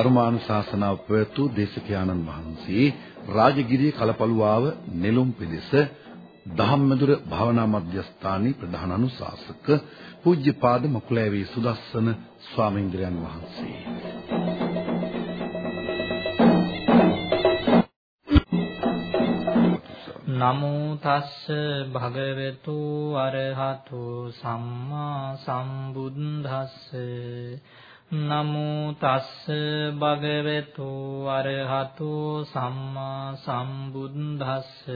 ධර්මානුශාසනාව පැවැත්වූ දේශකයාණන් වහන්සේ රාජගිරිය කලපලුවාව නෙළුම් පෙදෙස දහම්මදුර භාවනා මධ්‍යස්ථානයේ ප්‍රධාන අනුශාසක පූජ්‍යපාද මකුලෑවේ සුදස්සන ස්වාමීන්ද්‍රයන් වහන්සේ. නමෝ තස්ස භගවතු අරහතු සම්මා සම්බුද්දස්ස නමෝ තස්ස භගවතු අරහතු සම්මා සම්බුද්දස්ස.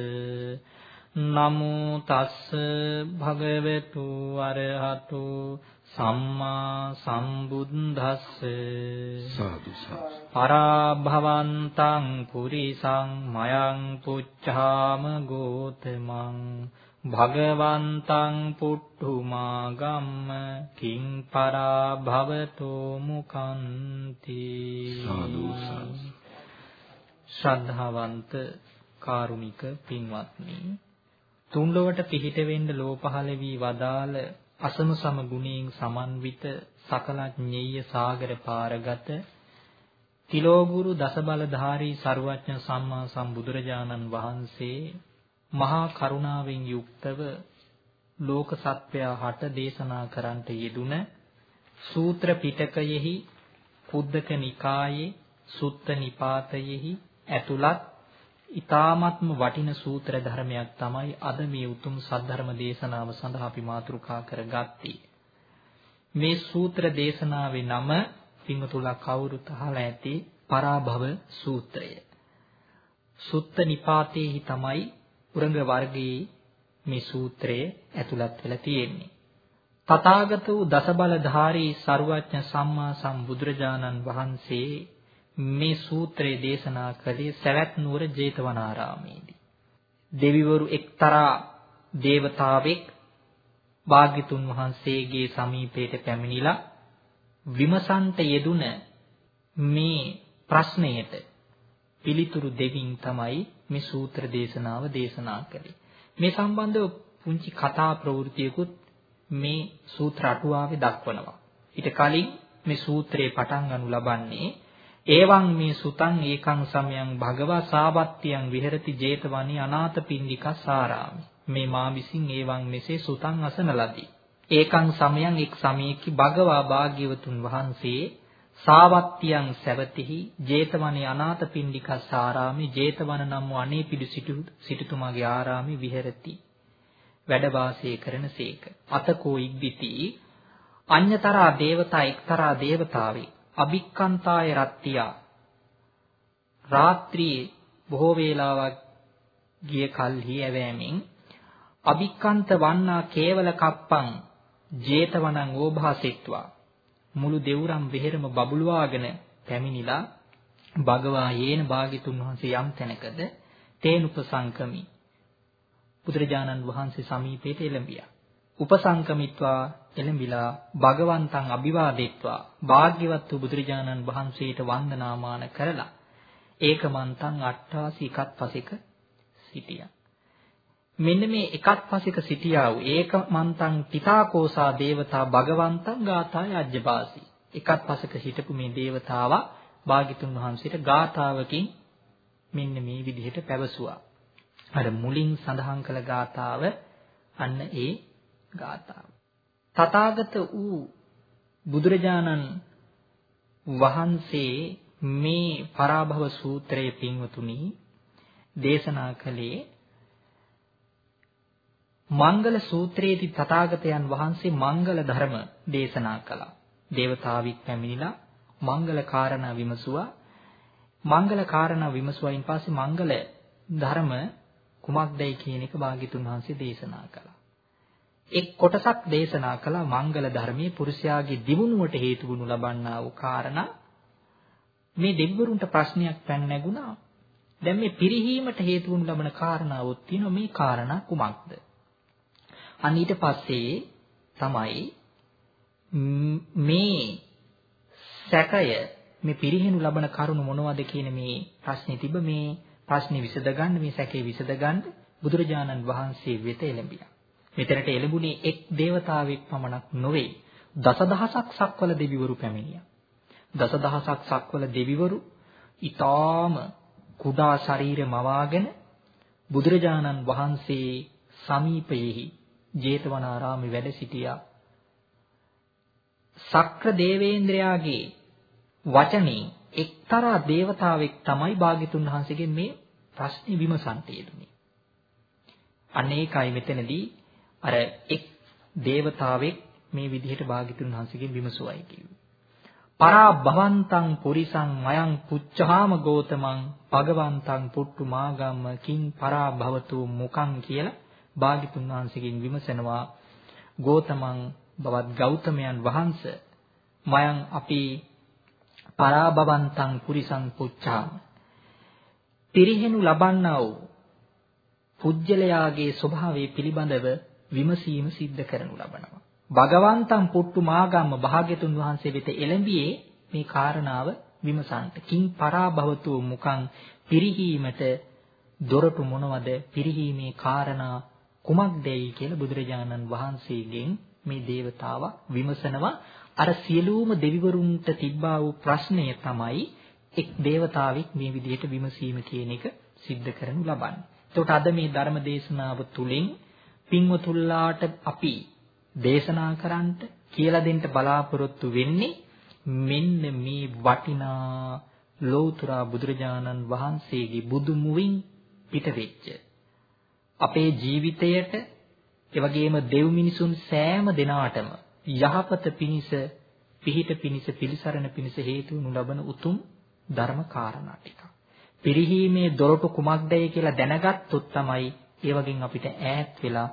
නමෝ තස්ස භගවතු අරහතු සම්මා සම්බුද්දස්ස. සාදු පරාභවන්තං පුරිසං මයං පුච්ඡාම ගෝතමං භගවන්තං පුට්ඨුමා ගම්ම කිං පරාභවතෝ මුකන්ති. සාදු ශ්‍රද්ධාවන්ත කාරුණික පින්වත්නි තුන්ලොවට පිහිට වෙන්න ලෝ පහළ වී වදාළ අසමු සම ගුණයෙන් සමන්විත සකල ඥේය සාගර පාරගත තිලෝගුරු දසබලධාරී ਸਰුවඥ සම්මා සම්බුදුරජාණන් වහන්සේ මහා කරුණාවෙන් යුක්තව ලෝක සත්වයා හට දේශනා කරන්නට යෙදුන සූත්‍ර පිටකයෙහි කුද්දක නිකායේ සුත්ත නිපාතයෙහි ඇතුළත් ඊ타ත්ම වටින සූත්‍ර ධර්මයක් තමයි අද මේ උතුම් සද්ධර්ම දේශනාව සඳහා අපි මාතෘකා කරගත්තේ. මේ සූත්‍ර දේශනාවේ නම පින්තුලා කවුරුත් අහලා ඇති පරාභව සූත්‍රය. සුත්ත නිපාතේහි තමයි උරංග වර්ගයේ මේ සූත්‍රය ඇතුළත් වෙලා තියෙන්නේ. තථාගත වූ දසබලධාරී සරුවඥ සම්මා සම්බුදුරජාණන් වහන්සේ මේ සූත්‍රය දේශනා කළේ සවැත් නුවර ජේතවනාරාමේදී. දෙවිවරු එක්තරා දේවතාවෙක් භාග්‍යතුන් වහන්සේගේ සමීපයට පැමිණිලා විමසන්ට යෙදුන මේ ප්‍රශ්නයට පිළිතුරු දෙමින් තමයි මේ සූත්‍ර දේශනාව දේශනා කළේ. මේ සම්බන්ධව පුංචි කතා ප්‍රවෘත්තියකුත් මේ සූත්‍ර අටුවාවේ දක්වනවා. ඊට කලින් මේ සූත්‍රේ පටන් ගනු ලබන්නේ එවං මේ සුතං ඒකං සමයං භගවා සාවත්තියං විහෙරති 제තවනි අනාථපිණ්ඩිකස්සාරාමි මේ මා විසින් එවං මෙසේ සුතං අසන ලදී ඒකං සමයං එක් සමයේකි භගවා භාග්‍යවතුන් වහන්සේ සාවත්තියං සැවතිහි 제තවනි අනාථපිණ්ඩිකස්සාරාමි 제තවන නම් වූ අනේ පිඩු සිටුතුමාගේ ආරාමි විහෙරති. වැඩ වාසය කරනසේක අතකෝ ඉද්දිති අඤ්‍යතරා දේවතා එක්තරා දේවතාවේ අභික්කන්තාය රත්තියා. රාත්‍රියේ බොහෝ වේලාවක් ගිය කල්හි ඇවෑමෙන් අභික්කන්ත වන්නා කේවල කප්පං ජේතවනං ඕභාසෙත්වා. මුළු දෙවුරම් වෙහෙරම බබළුවාගෙන පැමිණිලා භගවා යේන භාගිතුන් වහන්සේ යම් තැනකද තේනුපසංකමි බුදුරජාණන් වහන්සේ සමීපයට එළඹියා උපසංකමිත්වා එළඹිලා භගවන්තං අභිවාදෙත්වා භාග්‍යවත් වූ බුදුරජාණන් වහන්සේට වන්දනාමාන කරලා ඒකමන්තං අට්ඨාසි එකත් පසෙක සිටියා. මෙන්න මේ එකත් පසෙක සිටියා වූ ඒකමන්තං පිතාකෝසා දේවතා භගවන්තං ගාථාය අජ්ජපාසි. එකත් පසෙක හිටපු මේ දේවතාවා භාග්‍යතුන් වහන්සේට ගාථාවකින් මෙන්න මේ විදිහට පැවසුවා. අර මුලින් සඳහන් කළ ගාථාව අන්න ඒ ගාථාව. තථාගත වූ බුදුරජාණන් වහන්සේ මේ පරාභව සූත්‍රයේ පින්වතුනි දේශනා කළේ මංගල සූත්‍රයේදී තථාගතයන් වහන්සේ මංගල ධර්ම දේශනා කළා. දේවතාවික් පැමිණිලා මංගල කාරණා විමසුවා. මංගල කාරණා විමසුවායින් පස්සේ මංගල ධර්ම කුමක්දයි කියන එක භාග්‍යතුන් වහන්සේ දේශනා කළා. එක් කොටසක් දේශනා කළ මංගල ධර්මයේ පුරුෂයාගේ දිනුනුවට හේතු වනු ලබන්නා වූ කාරණා මේ දෙවිවරුන්ට ප්‍රශ්නයක් පැන නැගුණා. දැන් මේ පිරිහීමට හේතු වනු ලබන කාරණාවොත් තියෙනවා මේ කාරණා කුමක්ද? අන්න ඊට පස්සේ තමයි මේ සැකය මේ පිරිහෙනු ලබන කරුණ මොනවද කියන මේ ප්‍රශ්නේ තිබ්බ මේ ප්‍රශ්නේ විසඳගන්න මේ සැකේ විසඳගන්න බුදුරජාණන් වහන්සේ වෙත එළඹියා. මෙතනට එළඹුණේ එක් దేవතාවෙක් පමණක් නොවේ. දසදහසක් සක්වල දෙවිවරු පැමිණියා. දසදහසක් සක්වල දෙවිවරු ඊටාම කුඩා ශරීර මවාගෙන බුදුරජාණන් වහන්සේ සමීපයෙහි ජේතවනාරාමේ වැඩ සිටියා. සක්‍ර දේවේන්ද්‍රයාගේ වචනේ එක්තරා దేవතාවෙක් තමයි භාග්‍යතුන් වහන්සේගේ මේ ප්‍රශ්නේ විමසන් තියෙන්නේ. අන්න ඒකයි මෙතනදී අර එක් దేవතාවෙක් මේ විදිහට භාග්‍යතුන් වහන්සේගෙන් විමසුවයි කිව්වේ. පරා භවන්තං පුරිසං මයං පුච්චාම ගෝතමං භගවන්තං පුට්ටු මාගම්ම කිං පරා භවතු මුකං කියලා භාග්‍යතුන් වහන්සේගෙන් විමසනවා ගෝතමං බවත් ගෞතමයන් වහන්සේ මයං අපි පරා භවන්තං පුරිසං පුච්චාම පිරිහෙනු ලබන්නා වූ පුජ්‍යලයාගේ ස්වභාවය පිළිබඳව විමසීම සිද්ධ කරනු ලබනවා භගවන්තං පුට්ටු මාගම්ම භාග්‍යතුන් වහන්සේ වෙත එළඹියේ මේ කාරණාව විමසන්ට. කිං පරාභවතු මුකං පිරිහීමට දොරටු මොනවද? පිරිහීමේ කාරණා කුමක්දයි කියලා බුදුරජාණන් වහන්සේගෙන් මේ దేవතාවා විමසනවා අර සියලුම දෙවිවරුන්ට තිබ්බා වූ ප්‍රශ්නය තමයි එක් దేవතාවෙක් මේ විදිහට විමසීම කියන එක සිද්ධ කරනු ලබන්නේ. එතකොට අද මේ ධර්ම දේශනාව තුළින් පින්වතුල්ලාට අපි දේශනා කරන්නට කියලා දෙන්න බලාපොරොත්තු වෙන්නේ මෙන්න මේ වටිනා ලෞතර බුදුරජාණන් වහන්සේගේ බුදු මුවින් පිටවෙච්ච අපේ ජීවිතයට එවැගේම දෙව් මිනිසුන් සෑම දිනාටම යහපත පිණිස පිහිට පිණිස පිලිසරණ පිණිස හේතු වනු ලබන උතුම් ධර්ම කාරණා ටික. පිරිහීමේ දොරටු කුමක්දයි කියලා දැනගත්තොත් තමයි ඒ වගේන් අපිට ඈත් වෙලා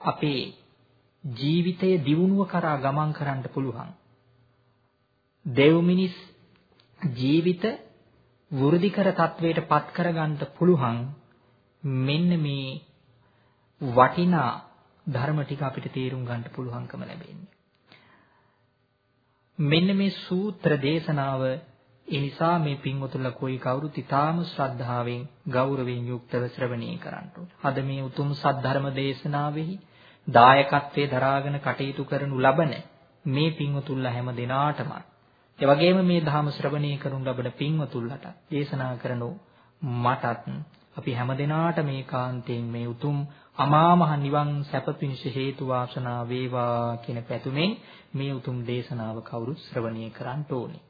අපේ ජීවිතයේ දියුණුව කරා ගමන් කරන්න පුළුවන්. දෙව් මිනිස් ජීවිත වෘද්ධිකර තත්වයට පත් කරගන්න පුළුවන් මෙන්න මේ වටිනා ධර්ම ටික අපිට තේරුම් ගන්න පුළුවන්කම ලැබෙන්නේ. මෙන්න මේ සූත්‍ර දේශනාව ඒ නිසා මේ පින්වතුන්ලා කොයි කවුරුත් ඊටාම ශ්‍රද්ධාවෙන් ගෞරවයෙන් යුක්තව ශ්‍රවණය කරන්න අද මේ උතුම් සද්ධර්ම දේශනාවෙහි දායකත්වයේ දරාගෙන කටයුතු කරනු ලබන මේ පින්වතුන්ලා හැම දිනාටම ඒ වගේම මේ ධර්ම ශ්‍රවණය කරනු ලබන පින්වතුන්ලට දේශනා කරනු මටත් අපි හැම දිනාට මේ කාන්තෙන් මේ උතුම් අමා මහ නිවන් සැප පිණිස හේතු වාසනා වේවා කියන පැතුමෙන් මේ උතුම් දේශනාව කවුරුත් ශ්‍රවණය කරන්න ඕනේ.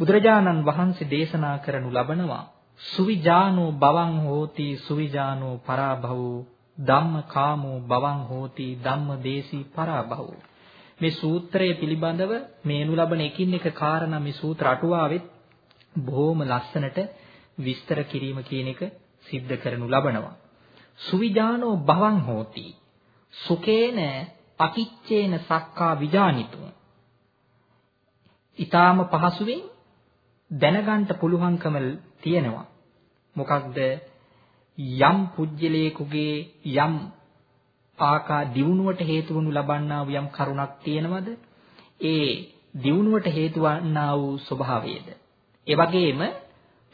බුදුරජාණන් වහන්සේ දේශනා කරනු ලබනවා සුවිජානෝ බවං හෝති සුවිජානෝ පරාභවෝ ධම්මකාමෝ බවං හෝති ධම්මදේසී පරාභවෝ මේ සූත්‍රය පිළිබඳව මේනු ලබන එකින් එක කාරණා මේ සූත්‍ර අටුවාවෙත් බොහොම ලස්සනට විස්තර කිරීම කියන එක සිද්ධ කරනු ලබනවා. සුවිජානෝ බවං හෝති. සුකේන අකිච්චේන සක්කා විජානිතුං. ඊටාම පහසුවෙන් දැනගන්න පුළුවන්කම තියෙනවා. මොකක්ද? යම් පුජ්‍යලේකුගේ යම් ආකා දියුණුවට හේතු වනු ලබන්නා වූ යම් කරුණක් තියෙනවද? ඒ දියුණුවට හේතු වන්නා වූ ස්වභාවයද? ඒ වගේම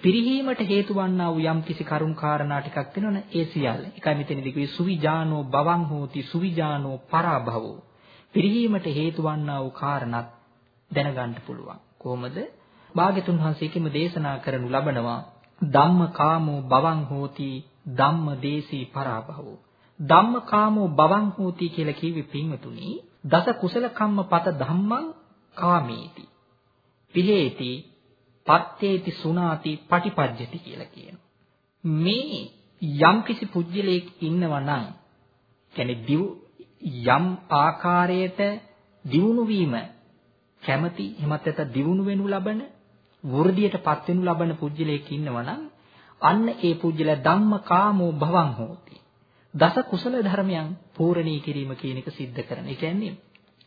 පිරිහීමට හේතු වන්නා වූ යම් කිසි කරුණ කාරණා ටිකක් තියෙනවනේ ඒ සියල්ල එකයි මෙතනදී කිව්වේ සුවිජානෝ බවං හෝති සුවිජානෝ පරාභවෝ. පිරිහීමට හේතු වන්නා වූ කාරණත් දැනගන්න පුළුවන්. කොහොමද? භාග්‍යතුන් වහන්සේකෙම දේශනා කරනු ලබනවා ධම්මකාමෝ බවං හෝති ධම්මදේසී පරාභවෝ. ධම්මකාමෝ බවං හෝති කියලා කිව්වේ පින්වතුනි දස කුසල කම්ම පත ධම්මං කාමේති. පිහේති පත්තේති සුණාති පටිපජ්ජති කියලා කියනවා. මේ යම්කිසි පුජ්‍යලයක් ඉන්නවා නම් කියන්නේ යම් ආකාරයට දියුණු වීම කැමති එමත් නැත්නම් දියුණු වෙනු ලබන වෘද්ධියටපත් වෙනු ලබන පුජ්‍යලයක් ඉන්නවා නම් අන්න ඒ පුජ්‍යල ධම්මකාමෝ භවං හෝති. දස කුසල ධර්මයන් පූර්ණී කිරීම කියන එක සිද්ධ කරන. ඒ කියන්නේ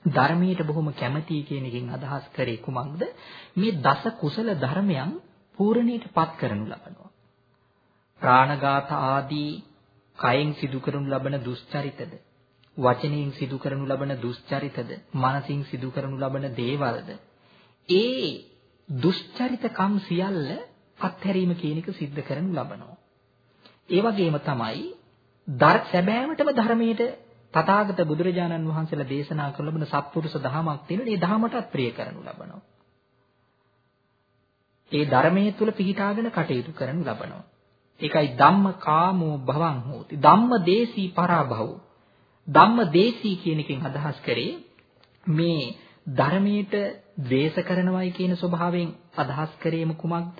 ධර්මයට බොහොම කැමතියි කියන එකෙන් අදහස් කරේ කුමක්ද? මේ දස කුසල ධර්මයන් පූර්ණයටපත් කරනු ලබනවා. ප්‍රාණඝාත ආදී කයෙන් සිදු කරනු ලබන දුස්චරිතද වචනයෙන් සිදු කරනු ලබන දුස්චරිතද මනසින් සිදු කරනු ලබන දේවල්ද ඒ දුස්චරිත කම් සියල්ල අත්හැරීම කියන එක සිද්ධ කරනු ලබනවා ඒ වගේම තමයි දර් සැබෑවටම ධර්මයේ තථාගත බුදුරජාණන් වහන්සේලා දේශනා කරන ලබන සත්පුරුෂ දහමක් තියෙනවා. මේ දහමටත් ප්‍රිය කරනු ලබනවා. ඒ ධර්මයේ තුල පිහිටාගෙන කටයුතු කරනු ලබනවා. ඒකයි ධම්ම කාමෝ භවං හෝති. ධම්ම දේශී පරාභව. ධම්ම දේශී කියන එකෙන් අදහස් කරේ මේ ධර්මයට ද්වේෂ කරනවයි කියන ස්වභාවයෙන් අදහස් කරේම කුමක්ද?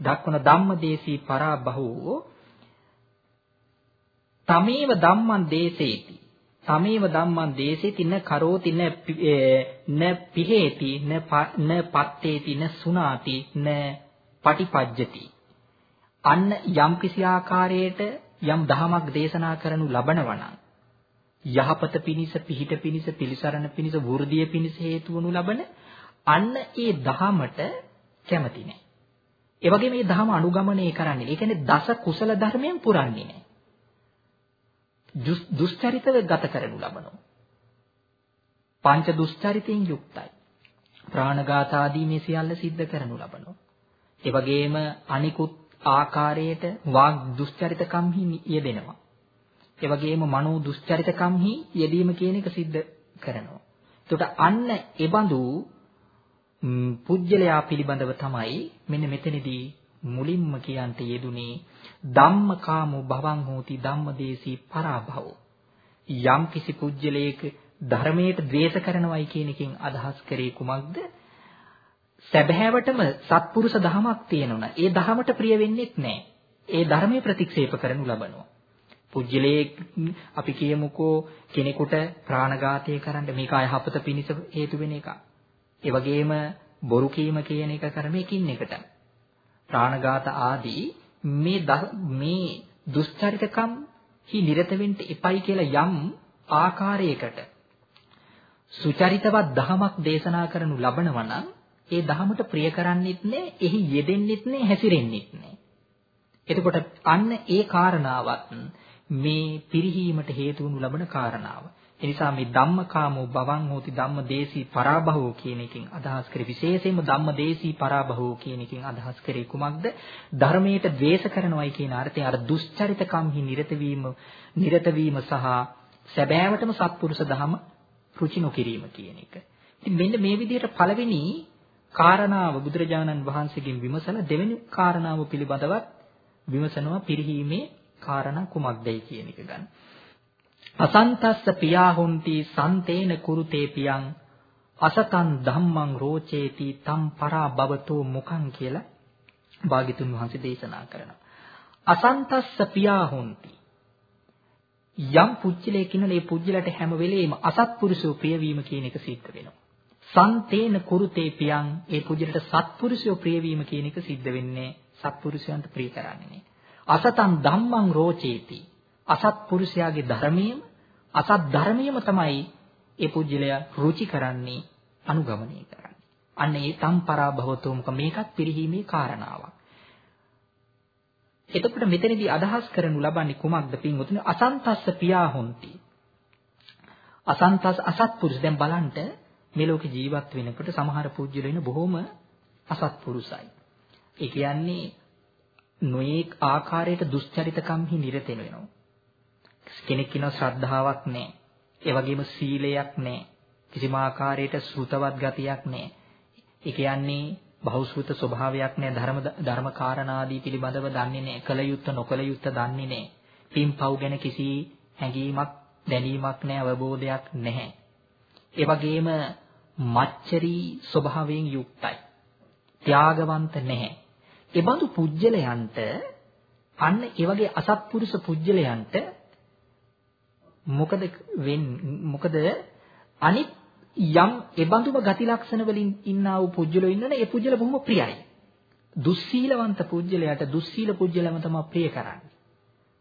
දක්වන ධම්ම දේශී පරාභවෝ තමේව ධම්මං දේශේති තමේව ධම්මං දේශේති න කරෝති න න පිහෙති න න පත්තේති න සුනාති න පටිපජ්ජති අන්න යම් කිසි ආකාරයකට යම් දහමක් දේශනා කරනු ලබනවා නම් යහපත පිණිස පිහිට පිණිස පිලිසරණ පිණිස වෘද්ධිය පිණිස හේතු වනු ලබන අන්න ඒ දහමට කැමති නැහැ. ඒ වගේ මේ දහම අනුගමනය කරන්නේ. ඒ කියන්නේ දස කුසල ධර්මයන් පුරන්නේ නැහැ. දුස්චරිතව ගත කරනු ලබනවා. පංච දුස්චරිතෙන් යුක්තයි. ප්‍රාණඝාත ආදී මේ සියල්ල සිද්ධ කරනු ලබනවා. ඒ වගේම අනිකුත් ආකාරයට වාග් දුස්චරිතකම්හි යෙදෙනවා. ඒ වගේම මනෝ දුස්චරිතකම්හි යෙදීම කියන එක සිද්ධ කරනවා. එතකොට අන්න ඒබඳු පුජ්‍යලයා පිළිබඳව තමයි මෙන්න මෙතනදී මුලින්ම කියන්ට යෙදුනේ ධම්මකාමෝ භවං හෝති ධම්මදේශී පරාභවෝ. යම් කිසි පුජ්‍යලයක ධර්මයට ද්වේෂ කරනවයි කියන එකෙන් අදහස් කරේ කුමක්ද? සැබෑවටම සත්පුරුෂ දහමක් තියෙනවා ඒ දහමට ප්‍රිය වෙන්නේත් නැහැ ඒ ධර්මයේ ප්‍රතික්ෂේප කරනු ලබනවා. පුජ්‍යලයේ අපි කියමුකෝ කෙනෙකුට ප්‍රාණඝාතය කරන්න මේක අයහපත පිණිස හේතු වෙන එකක්. ඒ වගේම බොරු කීම කියන එක කරමකින් එකට. ප්‍රාණඝාත ආදී මේ මේ දුස්චරිතකම් හි නිරත වෙන්න එපයි කියලා යම් ආකාරයකට සුචරිතවත් දහමක් දේශනා කරනු ලබනවා නම් ඒ දහමට ප්‍රිය කරන්නෙත් නෑ එහි යෙදෙන්නෙත් නෑ හැසිරෙන්නෙත් නෑ. එතකොට අන්න ඒ කාරණාවත් මේ පිරිහීමට හේතු වනු ලබන කාරණාව. එනිසා මේ ධම්මකාමෝ භවං හෝති ධම්මදේශී පරාභවෝ කියන එකෙන් අදහස් කරේ විශේෂයෙන්ම ධම්මදේශී පරාභවෝ කියන එකෙන් අදහස් කරේ කුමක්ද ධර්මයට ද්වේෂ කරනවයි කියන අර්ථයෙන් අර දුස්චරිතකම්හි නිරත වීම නිරත වීම සහ සැබෑවටම සත්පුරුෂ ධම රුචි නොකිරීම කියන එක. ඉතින් මෙන්න මේ විදිහට පළවෙනි කාරණාව බුදුරජාණන් වහන්සේගෙන් විමසලා දෙවෙනි කාරණාව පිළිබඳවත් විමසනවා පිරිහීමේ කාරණා කුමක්දයි කියන එක ගන්න. අසන්තස්ස පියාහුන්ති සන්තේන කුරුතේ පියං අසතං ධම්මං රෝචේති තම් පරා භවතෝ මුඛං කියලා භාග්‍යතුන් වහන්සේ දේශනා කරනවා. අසන්තස්ස පියාහුන්ති යම් පුජ්‍යලේ කිනනේ පුජ්‍යලට හැම වෙලෙම අසත්පුරුෂෝ ප්‍රියවීම කියන එක සිද්ධ වෙනවා. සන්තේන කුරුතේ පියං ඒ පුජ්‍යලට සත්පුරුෂයෝ ප්‍රියවීම කියන එක සිද්ධ වෙන්නේ සත්පුරුෂයන්ට ප්‍රිය කරන්නේ අසතං ධම්මං රෝචේති අසත්පුරුෂයාගේ ධර්මයේම අසත් ධර්මයේම තමයි ඒ පුජ්‍යලයා රුචි කරන්නේ අනුගමනය කරන්නේ. අන්න ඒ තම්පරා භවතෝමක මේකත් පිරිහීමේ කාරණාවක්. එතකොට මෙතනදී අදහස් කරනු ලබන්නේ කුමක්ද පින්වතුනි අසන්තස්ස පියා හොಂತಿ. අසන්තස් අසත්පුරුෂ දැන් බලන්න මේ ලෝකේ ජීවත් වෙනකොට සමහර පුජ්‍යල වෙන බොහොම අසත්පුරුසයි. ඒ කියන්නේ නොයේක් ආකාරයට දුස්චරිතකම්හි නිරත වෙනවා. කෙනෙක් කියනවා ශ්‍රද්ධාවක් නැහැ. ඒ වගේම සීලයක් නැහැ. කිසිම ආකාරයකට ශ්‍රුතවත් ගතියක් නැහැ. ඒ කියන්නේ බහුශ්‍රුත ස්වභාවයක් නැහැ. ධර්ම ධර්ම කාරණාදී පිළිබඳව දන්නේ නැහැ. කල යුත්ත නොකල යුත්ත දන්නේ නැහැ. පින් පව් ගැන කිසි හැඟීමක් දැනීමක් නැහැ. අවබෝධයක් නැහැ. ඒ වගේම මච්චරී ස්වභාවයෙන් යුක්තයි. ත්‍යාගවන්ත නැහැ. ඒ බඳු පුජ්‍යලයන්ට අන්න ඒ වගේ අසත්පුරුෂ පුජ්‍යලයන්ට මොකද මොකද අනිත් යම් එබඳුම ගති ලක්ෂණ වලින් ඉන්නා වූ පුජ්‍යලෝ ඉන්නනේ ඒ පුජ්‍යල බොහොම ප්‍රියයි. දුස්සීලවන්ත පුජ්‍යලයට දුස්සීල පුජ්‍යලම තමයි ප්‍රිය කරන්නේ.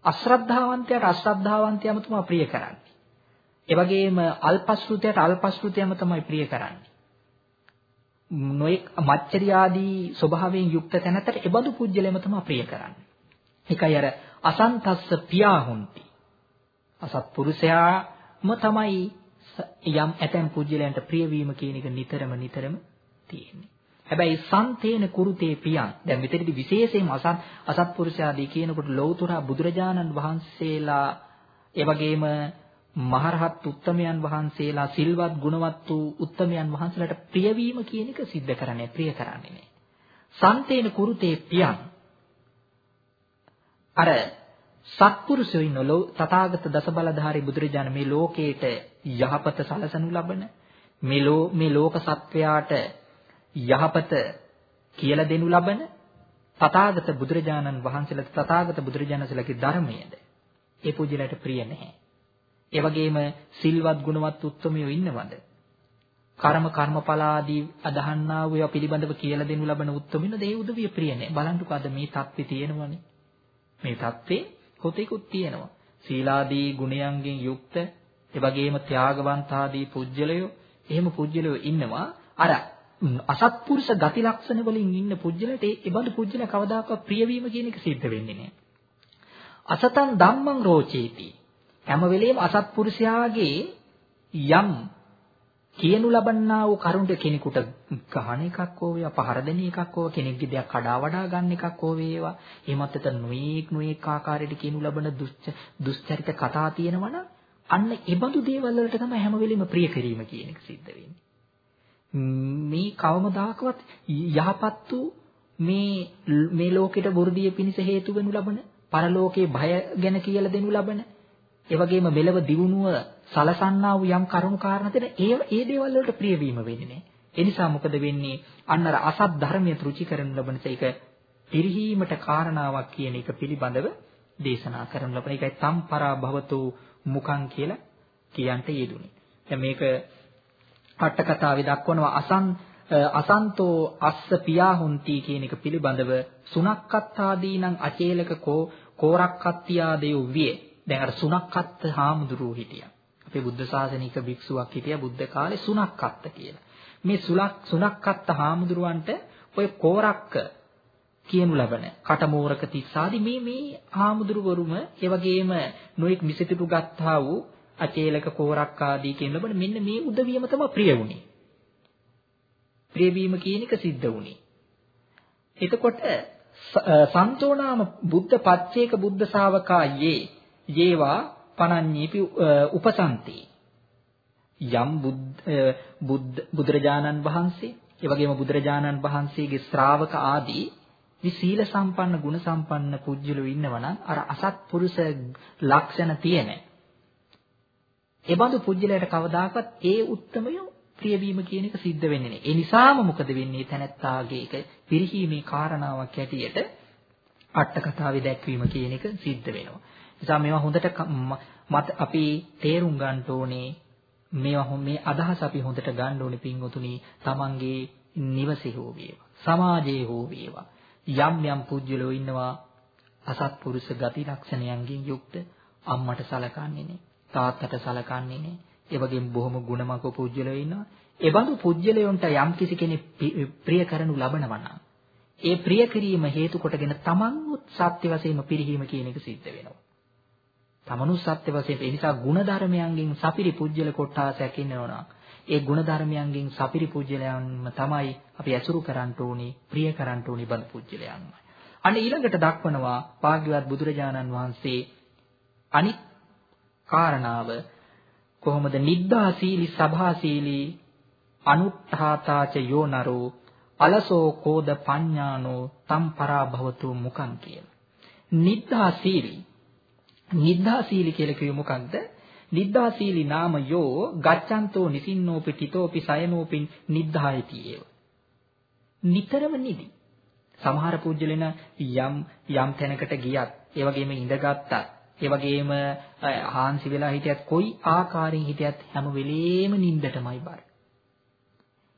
අශ්‍රද්ධාවන්තයට අශ්‍රද්ධාවන්තයම තමයි ප්‍රිය කරන්නේ. ඒ වගේම අල්පශ්‍රුතයට අල්පශ්‍රුතයම තමයි ප්‍රිය කරන්නේ. නොඑක් මච්චරියාදී ස්වභාවයෙන් යුක්ත තැනතට එබඳු පුජ්‍යලෙම තමයි ප්‍රිය කරන්නේ. ඒකයි අර අසන්තස්ස පියාහුන්ති. අසත්පුරුෂයාම තමයි යම් ඇතැම් පුජ්‍යලයන්ට ප්‍රිය වීම කියන එක නිතරම නිතරම තියෙන්නේ. හැබැයි සන්තේන කුරුතේ පියන් දැන් මෙතනදී විශේෂයෙන්ම අසත් අසත්පුරුෂයාදී කියනකොට ලෞතර බුදුරජාණන් වහන්සේලා ඒ වගේම මහරහත් උත්තමයන් වහන්සේලා සිල්වත් ගුණවත් වූ උත්තමයන් වහන්සේලාට ප්‍රියවීම කියන එක सिद्ध කරන්නේ ප්‍රිය කරන්නේ නෑ. සන්තේන කුරුතේ පියන් අර සත්පුරුෂයෝ ඉන්න තථාගත දසබලධාරී බුදුරජාණන් මේ ලෝකේට යහපත සලසනු ලබන මේ ලෝ මේ ලෝක සත්වයාට යහපත කියලා දෙනු ලබන තථාගත බුදුරජාණන් වහන්සේලා තථාගත බුදුරජාණන්සේලාගේ ධර්මයේද ඒ පුජ්‍යලයට ප්‍රිය නැහැ. ඒ වගේම සිල්වත් ගුණවත් උත්තමයෝ ඉන්නවද? කර්ම කර්මඵල ආදී අදහන්නා වූ ඒවා පිළිබඳව කියලා දෙනු ලබන උත්තමිනද ඒ උදවිය ප්‍රිය නැහැ. බලන්නකෝ අද මේ தත්ත්වය තියෙනවනේ. මේ தත්ත්වේ කොතෙකුත් තියෙනවා. සීලාදී ගුණයන්ගෙන් යුක්ත ඒ වගේම ත්‍යාගවන්ත ආදී පුජ්‍යලයෝ එහෙම පුජ්‍යලයෝ ඉන්නවා. අර අසත්පුරුෂ ගති ලක්ෂණ වලින් ඉන්න පුජ්‍යලට ඒ බඳු පුජ්‍යල කවදාකවත් ප්‍රිය වීම කියන එක සිද්ධ වෙන්නේ නැහැ. අසතන් ධම්මං රෝචේති. හැම වෙලෙම අසත්පුරුෂයාගේ යම් කියනු ලබන්නා වූ කරුණට කෙනෙකුට ගහන එකක් හෝ වේවා පහර දෙන එකක් හෝ කෙනෙක්ගේ දෙයක් කඩා වඩා ගන්න එකක් හෝ වේවා එහෙමත් නැත්නම් නොඑක් නොඑක් ආකාරයට කියනු ලබන දුස්චරිත කතා තියෙනවනම් අන්න ඒ බඳු දේවල් වලට තමයි හැම වෙලෙම ප්‍රිය කිරීම කියන එක සිද්ධ වෙන්නේ. මේ කවමදාකවත් යහපත් වූ මේ මේ ලෝකෙට වෘද්ධිය පිණිස හේතු වෙනු ලබන පරලෝකේ භය ගැන කියලා දෙනු ලබන ඒ වගේම මෙලව දියුණුව සලසන්නා වූ යම් කරුණු කාරණා දෙන ඒ ඒ දේවල් වලට ප්‍රිය වීම වෙන්නේ නැහැ. ඒ නිසා මොකද වෙන්නේ? අන්න අර අසත් ධර්මයේ ත්‍ෘචි කරන ලබන ඒක පිරිහීමට කාරණාවක් කියන එක පිළිබඳව දේශනා කරන ලබන එකයි සම්පරා භවතු මුඛං කියලා කියන්ට යෙදුනේ. දැන් මේක අට කතාවේ දක්වනවා අසන් අසන්තෝ අස්ස පියාහුන්ති කියන එක පිළිබඳව සුනක්කත්තාදීනං අචේලක කෝ කෝරක්කත්තියාදේ විය. දැන් අර සුනක්කත්ත හාමුදුරුවෝ හිටියා. අපේ බුද්ධ ශාසනික භික්ෂුවක් හිටියා බුද්ධ කාලේ සුනක්කත්ත කියලා. මේ සුලක් සුනක්කත්ත හාමුදුරුවන්ට ඔය කෝරක්ක කියනු ලබන කටමෝරක තිස්සාදී මේ මේ හාමුදුරුවරුම ඒ වගේම නොඑක් මිසිතුරු ගත්තා වූ අචේලක කෝරක් ආදී කියන ලබන මෙන්න මේ උදවියම තමයි ප්‍රිය වුණේ. ප්‍රිය වීම කියන එක සිද්ධ වුණේ. එතකොට සන්තෝනාම බුද්ධ පච්චේක බුද්ධ ශාවකා යේ යේවා පනඤ්ඤීපි උපසන්ති යම් බුද්ධ බුදුරජාණන් වහන්සේ ඒ වගේම බුදුරජාණන් වහන්සේගේ ශ්‍රාවක ආදී විසීල සම්පන්න ගුණ සම්පන්න පුජ්‍යලෝ ඉන්නවනම් අර අසත්පුරුෂ ලක්ෂණ තියෙන ඒ බඳු පුජ්‍යලයට කවදාකවත් ඒ උත්තමය ප්‍රිය වීම කියන එක සිද්ධ වෙන්නේ නැහැ. ඒ නිසාම මොකද වෙන්නේ තැනැත්තාගේ එක පිරිහීමේ කාරණාවක් ඇටියට අට කතාවේ දැක්වීම කියන එක සිද්ධ වෙනවා. නිසා මේවා හොඳට මත අපි තේරුම් ගන්න ඕනේ. මේවා මේ අදහස අපි හොඳට ගන්න ඕනේ පින්වතුනි තමන්ගේ නිවසේ හෝ වේවා සමාජයේ හෝ වේවා. යම් යම් පුජ්‍යලෝ ඉන්නවා අසත්පුරුෂ ගති ලක්ෂණයන්ගෙන් යුක්ත අම්මට සලකන්නේ නේ තාත්තට සලකන්නේ නේ. ඒ වගේම බොහොම ගුණමක පුජ්‍යලෝ ඉන්නවා. ඒ බඳු පුජ්‍යලයන්ට යම් කිසි කෙනෙක් ප්‍රිය කරනු ලබනවා නම් ඒ ප්‍රිය කිරීම හේතු කොටගෙන තමන්වත් සත්‍ය වශයෙන්ම පිරිහීම කියන එක සිද්ධ වෙනවා. තමනුත් සත්‍ය වශයෙන් ඒ නිසා ಗುಣධර්මයන්ගෙන් සපිරි පුජ්‍යල කොටාසයක් ඉන්නවනම් ඒ ಗುಣධර්මයන්ගෙන් සපිරි පුජ්‍යලයන්ම තමයි අපි ඇසුරු කරන්න ඕනේ ප්‍රිය කරන්න ඕනේ බඳ පුජ්‍යලයන්මයි අන්න ඊළඟට දක්වනවා භාග්‍යවත් බුදුරජාණන් වහන්සේ අනිත් කාරණාව කොහොමද නිද්දාශීලි සභාශීලී අනුත්ථාතාච යෝ නරෝ අලසෝ කෝද පඤ්ඤානෝ තම් පරාභවතු මුකං කියලා. නිද්දාශීලී නිද්දාසීලි කියලා කිව්වෙ මොකක්ද? නිද්දාසීලි නාම යෝ ගච්ඡන්තෝ නිසින්නෝපි තිතෝපි සයනෝපි නිද්ධායති ඒව. නිතරම නිදි. සමහර පුජ්‍යලෙන යම් යම් තැනකට ගියත්, ඒ වගේම ඉඳගත්තත්, ඒ වගේම හාන්සි වෙලා හිටියත් කොයි ආකාරයෙන් හිටියත් හැම වෙලේම නිින්දටමයි බර.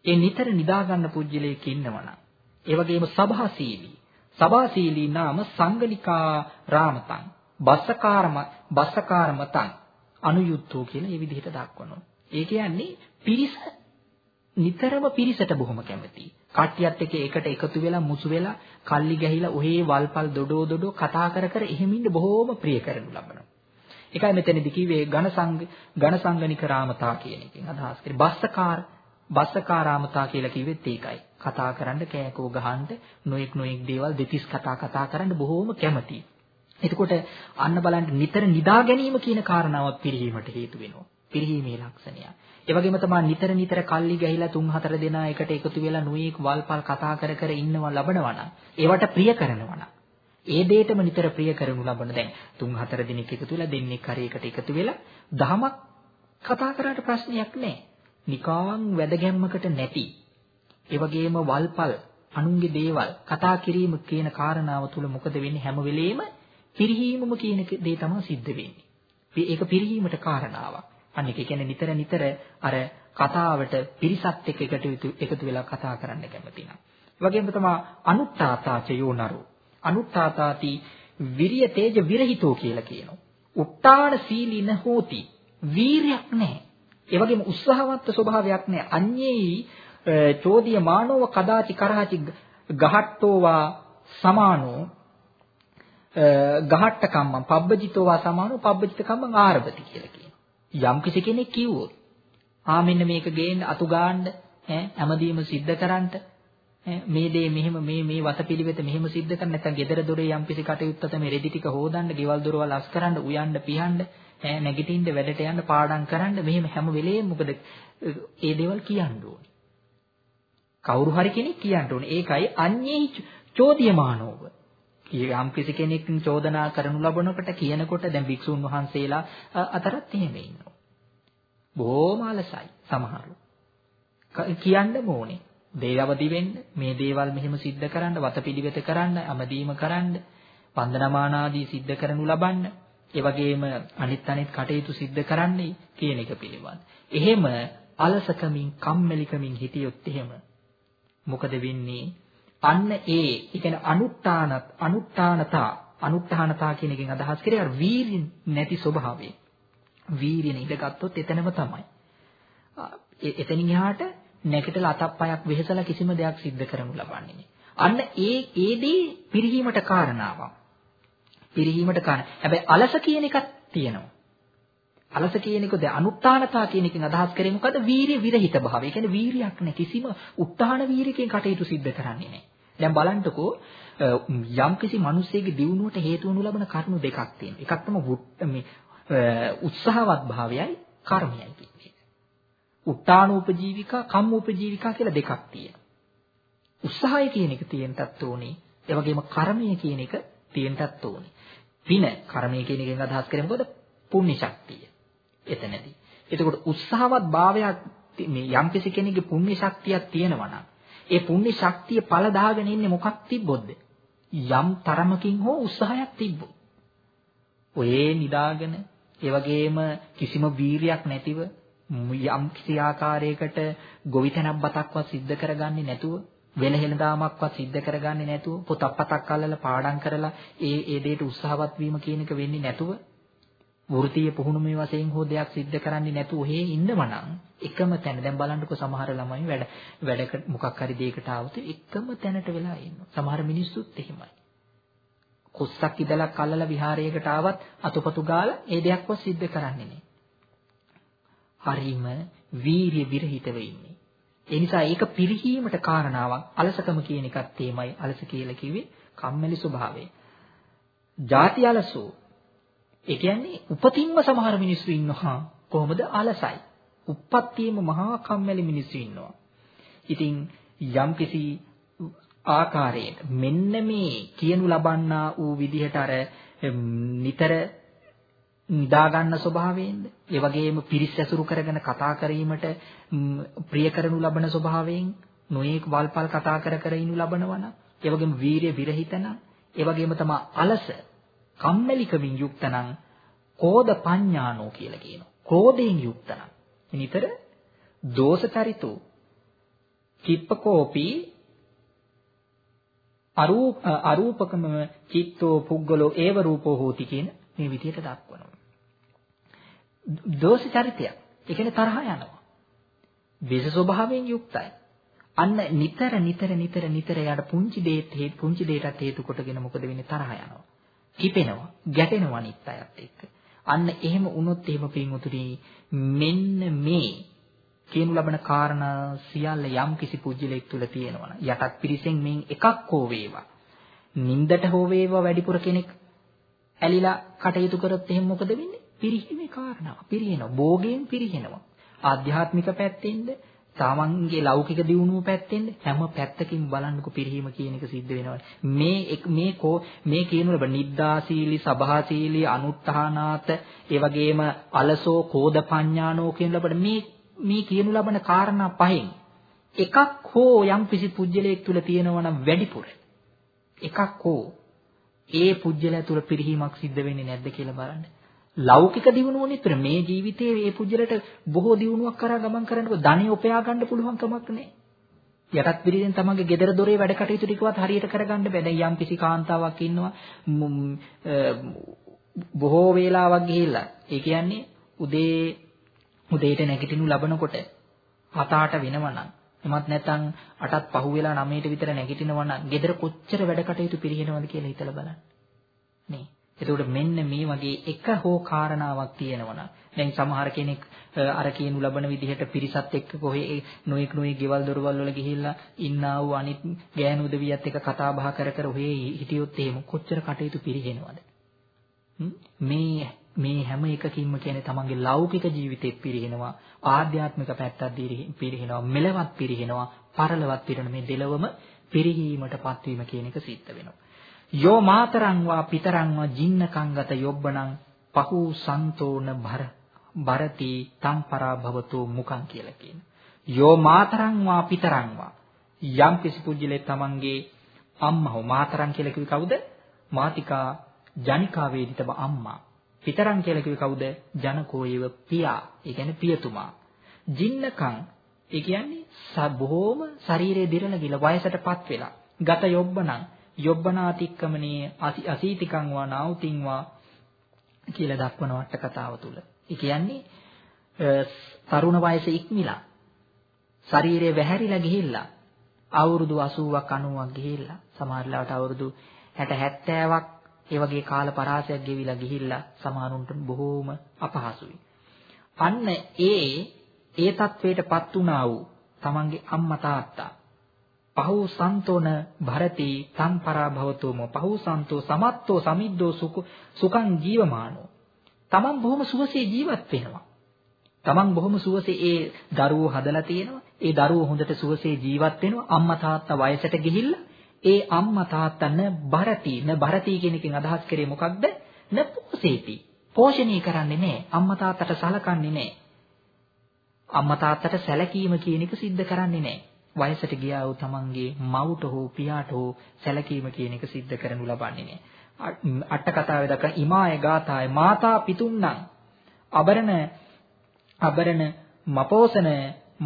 ඒ නිතර නිදා ගන්න පුජ්‍යලයක ඉන්නවනම්, ඒ වගේම සභාසීලී. සභාසීලී නාම සංගනිකා රාමතං බස්සකාරම බස්සකාරමතං අනුයුක්තෝ කියලා මේ විදිහට දක්වනවා. ඒ කියන්නේ පිරිස නිතරම පිරිසට බොහොම කැමතියි. කට්ටියත් එක්ක එකට එකතු වෙලා මුසු වෙලා කල්ලි ගැහිලා ඔහේ වල්පල් දොඩෝ දොඩෝ කතා කර කර එහෙම ඉන්න බොහොම ප්‍රිය කරනු ලබනවා. ඒකයි මෙතනදී කිව්වේ ඝන සංග ඝන සංගනික රාමතා කියන එකෙන් අදහස් කරේ. බස්සකාර බස්සකාරාමතා කියලා කිව්වෙත් ඒකයි. කතා කරන්න කෑකෝ ගහන්න නොඑක් නොඑක් දේවල් දෙතිස් කතා කතා කරන්න බොහොම කැමතියි. එතකොට අන්න බලන්න නිතර නිදා ගැනීම කියන කාරණාවත් පිළිවීමට හේතු වෙනවා. පිරිහීමේ ලක්ෂණයක්. ඒ වගේම තමයි නිතර නිතර කල්ලි ගහිලා තුන් හතර දෙනා එකට එකතු වෙලා නුයේක් වල්පල් කතා කර කර ඉන්නව ලබනවා නම් ඒවට ප්‍රිය කරනවා නම් ඒ දෙයටම නිතර ප්‍රිය කරනු ලබන දැන් තුන් හතර දිනක් එකතු වෙලා දෙන්නෙක් හරි එකට එකතු වෙලා දහමක් කතා කරාට ප්‍රශ්නයක් නැහැ. නිකාං වැදගැම්මකට නැති. ඒ වගේම වල්පල් අනුන්ගේ දේවල් කතා කිරීම කියන කාරණාව තුල මොකද වෙන්නේ හැම වෙලෙම පිරිහීමම කියන දේ තමයි සිද්ධ වෙන්නේ. ඒක පිරිහීමට කාරණාවක්. අන්න ඒක කියන්නේ නිතර නිතර අර කතාවට පිරිසත් එක්ක එකතු එකතු වෙලා කතා කරන්න කැමති නම්. ඒ වගේම තමයි අනුත්තාතාච යෝනරු. අනුත්තාතාති විරිය තේජ විරහිතෝ කියලා කියනවා. උත්තාන සීලින හෝති. වීරයක් නැහැ. ඒ වගේම උත්සාහවත් ස්වභාවයක් නැහැ. අඤ්ඤේයි චෝදිය මානව කදාචි කරහචි ගහට්ටෝවා සමානෝ ගහට්ට කම්මං පබ්බජිතෝවා සමානෝ පබ්බජිත කම්මං ආරභති කියලා කියනවා. යම් කිසි කෙනෙක් කිව්වොත් ආ මෙන්න මේක ගේන්න අතු ගාන්න ඈ හැමදීම සිද්ධ කරන්න මේ දේ මෙහෙම මේ මේ වතපිළිවෙත මෙහෙම සිද්ධ කරන්න නැත්නම් gedara dore යම් කිසි කටයුත්තක මේ රෙදි ටික හොදන්න, ගෙවල් දොරවල් අස් කරන්න, උයන්න, පිහන්න, ඈ නැගිටින්න, වැඩට යන්න, පාඩම් කරන්න මෙහෙම හැම වෙලේම මොකද ඒ දේවල් කියන්න ඕනේ. කවුරු හරි කෙනෙක් කියන්න ඕනේ. ඒකයි අඤ්ඤේ චෝදියමානෝව. යම් කිසි කෙනෙක් චෝදනා කරනු ලබනකොට කියනකොට දැන් භික්ෂුන් වහන්සේලා අතරත් එහෙම ඉන්නවා. බොහොම අලසයි සමහරු. කියන්න ඕනේ. දේවවදි වෙන්න මේ දේවල් මෙහෙම සිද්ධ කරන්න වතපිළිවෙත කරන්න අමදීම කරන්න වන්දනමාන ආදී සිද්ධ කරනු ලබන්න ඒ වගේම අනිත් අනිත් කටයුතු සිද්ධ කරන්නයි කියන එක පිළිබඳ. එහෙම අලසකමින් කම්මැලිකමින් හිටියොත් එහෙම මොකද වෙන්නේ? අන්න ඒ, ඒ කියන්නේ අනුත්තානත් අනුත්තානතා අනුත්තානතා කියන එකෙන් අදහස් කරේ අර වීරිය නැති ස්වභාවය. වීරිය ඉඳගත්තොත් එතනම තමයි. එතනින් එහාට නැගිටලා අතප්පයක් වෙහෙසලා කිසිම දෙයක් සිද්ධ කරනු ලබන්නේ අන්න ඒ ඒ දේ පිරිහීමට කාරණාවක්. පිරිහීමට කාරණා. හැබැයි අලස කියන එකක් තියෙනවා. අලස කියන එක දැන් අනුත්තානතා කියන එකෙන් අදහස් කරේ මොකද? වීරිය විරහිත භාවය. ඒ කියන්නේ වීරියක් නැහැ. කිසිම උත්තාන වීරියකින් කටයුතු සිද්ධ කරන්නේ නැහැ. දැන් බලන්නකෝ යම්කිසි මිනිසෙගේ දියුණුවට හේතු වනු ලබන කරුණු දෙකක් තියෙනවා. එකක් තමයි මේ උත්සාහවත් භාවයයි කර්මයයි කියන්නේ. උත්තානෝපජීවිකා, කම්මෝපජීවිකා කියලා දෙකක් තියෙනවා. උත්සාහය කියන එක තියෙන්නත් ඕනේ. ඒ වගේම කර්මය කියන එක තියෙන්නත් ඕනේ. පින කර්මය කියන එකෙන් අදහස් කරේ මොකද? පුණ්‍ය ශක්තිය. එතනදී. එතකොට උත්සාහවත් භාවයක් මේ යම්කිසි කෙනෙකුගේ පුණ්‍ය ශක්තියක් තියෙනවා නම් ඒ පුණ්‍ය ශක්තිය පළ දාගෙන ඉන්නේ මොකක් තිබ්බොත්ද? යම් තරමකින් හෝ උත්සාහයක් තිබ්බොත්. ඔයේ නිදාගෙන ඒ වගේම කිසිම වීරියක් නැතිව යම් කිසි ආකාරයකට ගොවිතැනක් බතක්වත් සිද්ධ කරගන්නේ නැතුව වෙලහෙල දාමක්වත් සිද්ධ කරගන්නේ නැතුව පොතක් පතක් අල්ලලා පාඩම් කරලා ඒ ඒ දෙයට උත්සාහවත් වීම කියන එක වෙන්නේ නැතුව වෘත්තීය පුහුණුමේ වශයෙන් හෝ දෙයක් සිද්ධ කරන්නේ නැතුව ඔහේ ඉන්නවනම් එකම තැන දැන් බලන්නකෝ සමහර ළමයි වැඩ වැඩකට මොකක් හරි දෙයකට ආවොත් එකම තැනට වෙලා ඉන්නවා. සමහර මිනිස්සුත් එහෙමයි. කොස්සක් ඉදලක් අල්ලලා විහාරයකට ආවත් අතපතු ගාලා ඒ දෙයක්වත් සිද්ධ කරන්නේ නැහැ. හරීම වීරිය විරහිතව ඉන්නේ. ඒ නිසා ඒක පිරිහීමට කාරණාවක් අලසකම කියන එකත් තේමයි අලස කියලා කිව්වේ කම්මැලි ස්වභාවය. ಜಾති අලසෝ ඒ කියන්නේ උපතින්ම සමහර මිනිස්සු ඉන්නවා කොහොමද අලසයි. උප්පත්තියේම මහා කම්මැලි මිනිස්සු ඉන්නවා. ඉතින් යම්කිසි ආකාරයක මෙන්න මේ කියනු ලබන්නා වූ විදිහට අර නිතර නිදා ගන්න ස්වභාවයෙන්ද ඒ වගේම පිරිස් ඇසුරු කරගෙන කතා කිරීමට ප්‍රිය කරනු ලබන ස්වභාවයෙන් නොයේක් වල්පල් කතා කර කර ඉනු ලබනවනම් ඒ වගේම වීරිය විරහිතනම් ඒ වගේම තමයි අලස කම්මැලිකමින් යුක්ත නම් කෝද පඤ්ඤානෝ කියලා කියනවා. ක්‍රෝධයෙන් යුක්ත නම්. නිතර දෝෂචරිතෝ කිප්පකෝපි අරූප අරූපකම චිත්තෝ පුද්ගලෝ ඒව රූපෝ හෝති කියන මේ විදිහට දක්වනවා. දෝෂ චරිතයක්. ඒ කියන්නේ තරහ යනවා. විස ස්වභාවයෙන් යුක්තයි. අන්න නිතර නිතර නිතර නිතර යාට පුංචි දෙයක් පුංචි දෙයකට හේතු කොටගෙන මොකද වෙන්නේ තරහ යනවා. කිපෙනවා, ගැටෙනවා අනිත් අයත් එක්ක. අන්න එහෙම වුණොත් එහෙම පින්වතුනි මෙන්න මේ කියනු ලබන කාරණා සියල්ල යම් කිසි පුජ්‍යලෙක් තුල තියෙනවා. යටත් පිරිසෙන් මෙන් එකක් හෝ වේවා. නින්දට හෝ වේවා වැඩිපුර කෙනෙක් ඇලිලා කටයුතු කරොත් එහෙම මොකද වෙන්නේ? පිරිහීමේ කාරණා. පිරිහෙනවා. භෝගයෙන් පිරිහෙනවා. ආධ්‍යාත්මික පැත්තෙන්ද තමන්ගේ ලෞකික දියුණුව පැත්තෙන් හැම පැත්තකින් බලන්නකො පිරිහීම කියන එක සිද්ධ වෙනවා. මේ මේ කෝ මේ කියන ලබ නිද්දාශීලී සභාශීලී අනුත්ථානාත ඒ වගේම අලසෝ කෝද පඤ්ඤානෝ කියන ලබන මේ මේ කියනු ලබන කාරණා පහෙන් එකක් හෝ යම් කිසි පුජ්‍යලයක් තුල තියෙනවා නම් වැඩිපුර එකක් හෝ ඒ පුජ්‍යලයා තුල පිරිහීමක් සිද්ධ වෙන්නේ නැද්ද කියලා බලන්න. ලෞකික දියුණුව නිතර මේ ජීවිතයේ මේ පුජ්‍යලට බොහෝ දියුණුවක් කරා ගමන් කරන්නකො ධනෙ උපයා ගන්න පුළුවන් කමක් නැහැ. යටත් පිළිදෙන් තමන්ගේ gedara dore වැඩ කටයුතු ටිකවත් හරියට කරගන්න බෑ. දැන් යම් කිසි කාන්තාවක් ඉන්නවා බොහෝ වේලාවක් ගිහිල්ලා ඒ කියන්නේ උදේ උදේට නැගිටිනු ලබනකොට 7-8 වෙනවනම් එමත් නැත්නම් 8ත් පහු වෙලා 9ට විතර නැගිටිනවා නම් gedara කොච්චර වැඩ කටයුතු පිළිහෙනවද කියලා හිතලා බලන්න. නේ. එතකොට මෙන්න මේ වගේ එක හෝ කාරණාවක් තියෙනවා නම් දැන් සමහර කෙනෙක් අර කියනු ලබන විදිහට පිරිසත් එක්ක කොහේ නොඑක් නොඑක් ගෙවල් දොරවල් වල ගිහිල්ලා ඉන්නා වූ අනිත් ගෑනු උදවියත් එක්ක කතා බහ කර කර ඔහේ හිටියොත් එහෙම කොච්චර කටයුතු පිරිහෙනවද? මේ මේ හැම එකකින්ම කියන්නේ තමන්ගේ ලෞකික ජීවිතෙත් පිරිහෙනවා ආධ්‍යාත්මික පැත්තත් පිරිහෙනවා මෙලවත් පිරිහෙනවා පරලවත් පිරෙන මේ දෙලවම පිරිහීමටපත් වීම කියන එක සිද්ධ වෙනවා. යෝ මාතරං වා පිතරං වා ජින්නකංගත යොබ්බනං පහු සන්තෝන භර බරති තම්පරා භවතෝ මුඛං කියලා කියන. යෝ මාතරං වා පිතරං වා යම් කිසි පුජ්‍යලේ තමන්ගේ අම්මා හෝ මාතරං කියලා කිව්වේ කවුද? මාතිකා ජනිකා වේදිතව අම්මා. පිතරං කියලා කිව්වේ කවුද? ජනකෝයව පියා. ඒ කියන්නේ පියතුමා. ජින්නකං ඒ කියන්නේ බොහෝම ශරීරයේ දිරන ගිල වයසටපත් වෙලා ගත යොබ්බනං යොබ්බනාතික්කමනේ අසීතිකං වා නාවුතින් වා කියලා දක්වන වට කතාව තුල. ඒ කියන්නේ තරුණ වයසේ ඉක්මිලා ශරීරය වැහැරිලා ගිහිල්ලා අවුරුදු 80ක් 90ක් ගිහිල්ලා සමහරලාට අවුරුදු 60 70ක් ඒ වගේ කාල පරාසයක් ගෙවිලා ගිහිල්ලා සමහරුන්ට බොහෝම අපහසුයි. අන්න ඒ ඒ තත්වයටපත් වුණා වූ තමන්ගේ අම්මා තාත්තා පහු සන්තෝන භරති සම්පරා භවතෝම පහු සන්තෝ සමත්තෝ සමිද්දෝ සුඛං ජීවමානෝ. තමන් බොහොම සුවසේ ජීවත් වෙනවා. තමන් බොහොම සුවසේ ඒ දරුවෝ හදලා තියෙනවා. ඒ දරුවෝ හොඳට සුවසේ ජීවත් වෙනවා. අම්මා තාත්තා වයසට ගිහිල්ලා ඒ අම්මා තාත්තා න භරති න භරති කියන එකෙන් අදහස් කරේ මොකක්ද? න පෝසේති පෝෂණය කරන්නේ නැහැ. අම්මා තාත්තට සලකන්නේ නැහැ. අම්මා තාත්තට සැලකීම කියන එක සිද්ධ කරන්නේ නැහැ. වයසට ගියා වූ තමන්ගේ මව්ට හෝ පියාට හෝ සැලකීම කියන එක සිද්ධ කරනු ලබන්නේ නැහැ. අට කතාවේ දක්වන ඉමාය ගාථාය මාතා පිතුන්නම් අබරණ අබරණ මපෝසන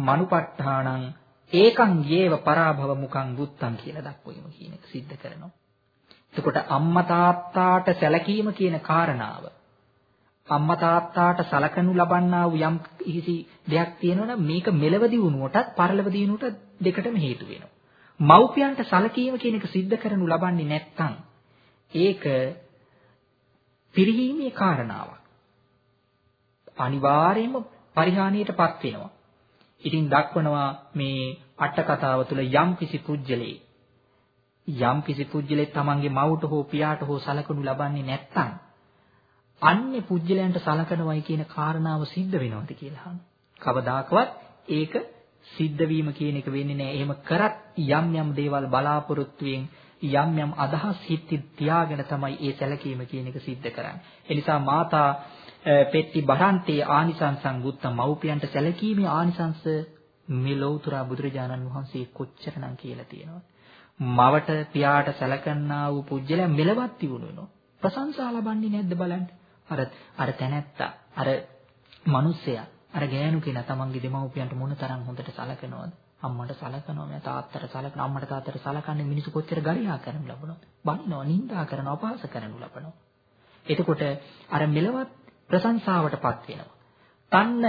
මනුපට්ඨානං ඒකං යේව පරාභව මුඛං බුත්තං කියලා දක්වීම කියන එක සිද්ධ කරනවා. එතකොට අම්මා තාත්තාට සැලකීම කියන කාරණාව අම්මා තාත්තාට සලකනු ලබන්නා වූ යම් කිසි දෙයක් තියෙනවනම් මේක මෙලව දියුණුවටත් පරලව දියුණුවට දෙකටම හේතු වෙනවා. මව්පියන්ට සලකීම කියන එක सिद्ध කරනු ලබන්නේ නැත්නම් ඒක පිරිහීමේ කාරණාවක්. අනිවාර්යයෙන්ම පරිහානියටපත් වෙනවා. ඉතින් දක්වනවා මේ අට කතාව තුළ යම් කිසි පුජ්‍යලේ යම් කිසි පුජ්‍යලේ තමන්ගේ මව්ට හෝ පියාට හෝ සලකනු ලබන්නේ නැත්නම් අන්නේ පුජ්‍යලයන්ට සලකනවයි කියන කාරණාව සිද්ධ වෙනවද කියලා අහනවා. කවදාකවත් ඒක සිද්ධ වීම කියන එක වෙන්නේ නැහැ. එහෙම කරත් යම් යම් දේවල් බලාපොරොත්තුෙන් යම් යම් අදහස් හිත තියාගෙන තමයි ඒ සැලකීම කියන එක සිද්ධ කරන්නේ. ඒ නිසා මාතා පෙට්ටි බරන්තේ ආනිසංසං බුත්ත මව්පියන්ට සැලකීමේ ආනිසංස මේ ලෞතර බුදුරජාණන් වහන්සේ කොච්චරනම් කියලා තියෙනවද? මවට පියාට සැලකන්නා වූ පුජ්‍යලයා මෙලවත් තිබුණු වෙනවා. ප්‍රශංසා ලබන්නේ නැද්ද බලන්න. අර අර තැනැත්තා අර මිනිස්සයා අර ගෑනු කෙනා තමන්ගේ දෙමව්පියන්ට මොන තරම් හොඳට සලකනවද? අම්මට සලකනවා මෑ තාත්තට සලකනවා අම්මට තාත්තට සලකන්නේ මිනිස්සු කොච්චර ගරිහා කරනු ලබනවද? බනිනවා නිඳා කරනවා අපහාස කරනු ලබනවා. එතකොට අර මෙලවත් ප්‍රශංසාවටපත් වෙනවා. තන්න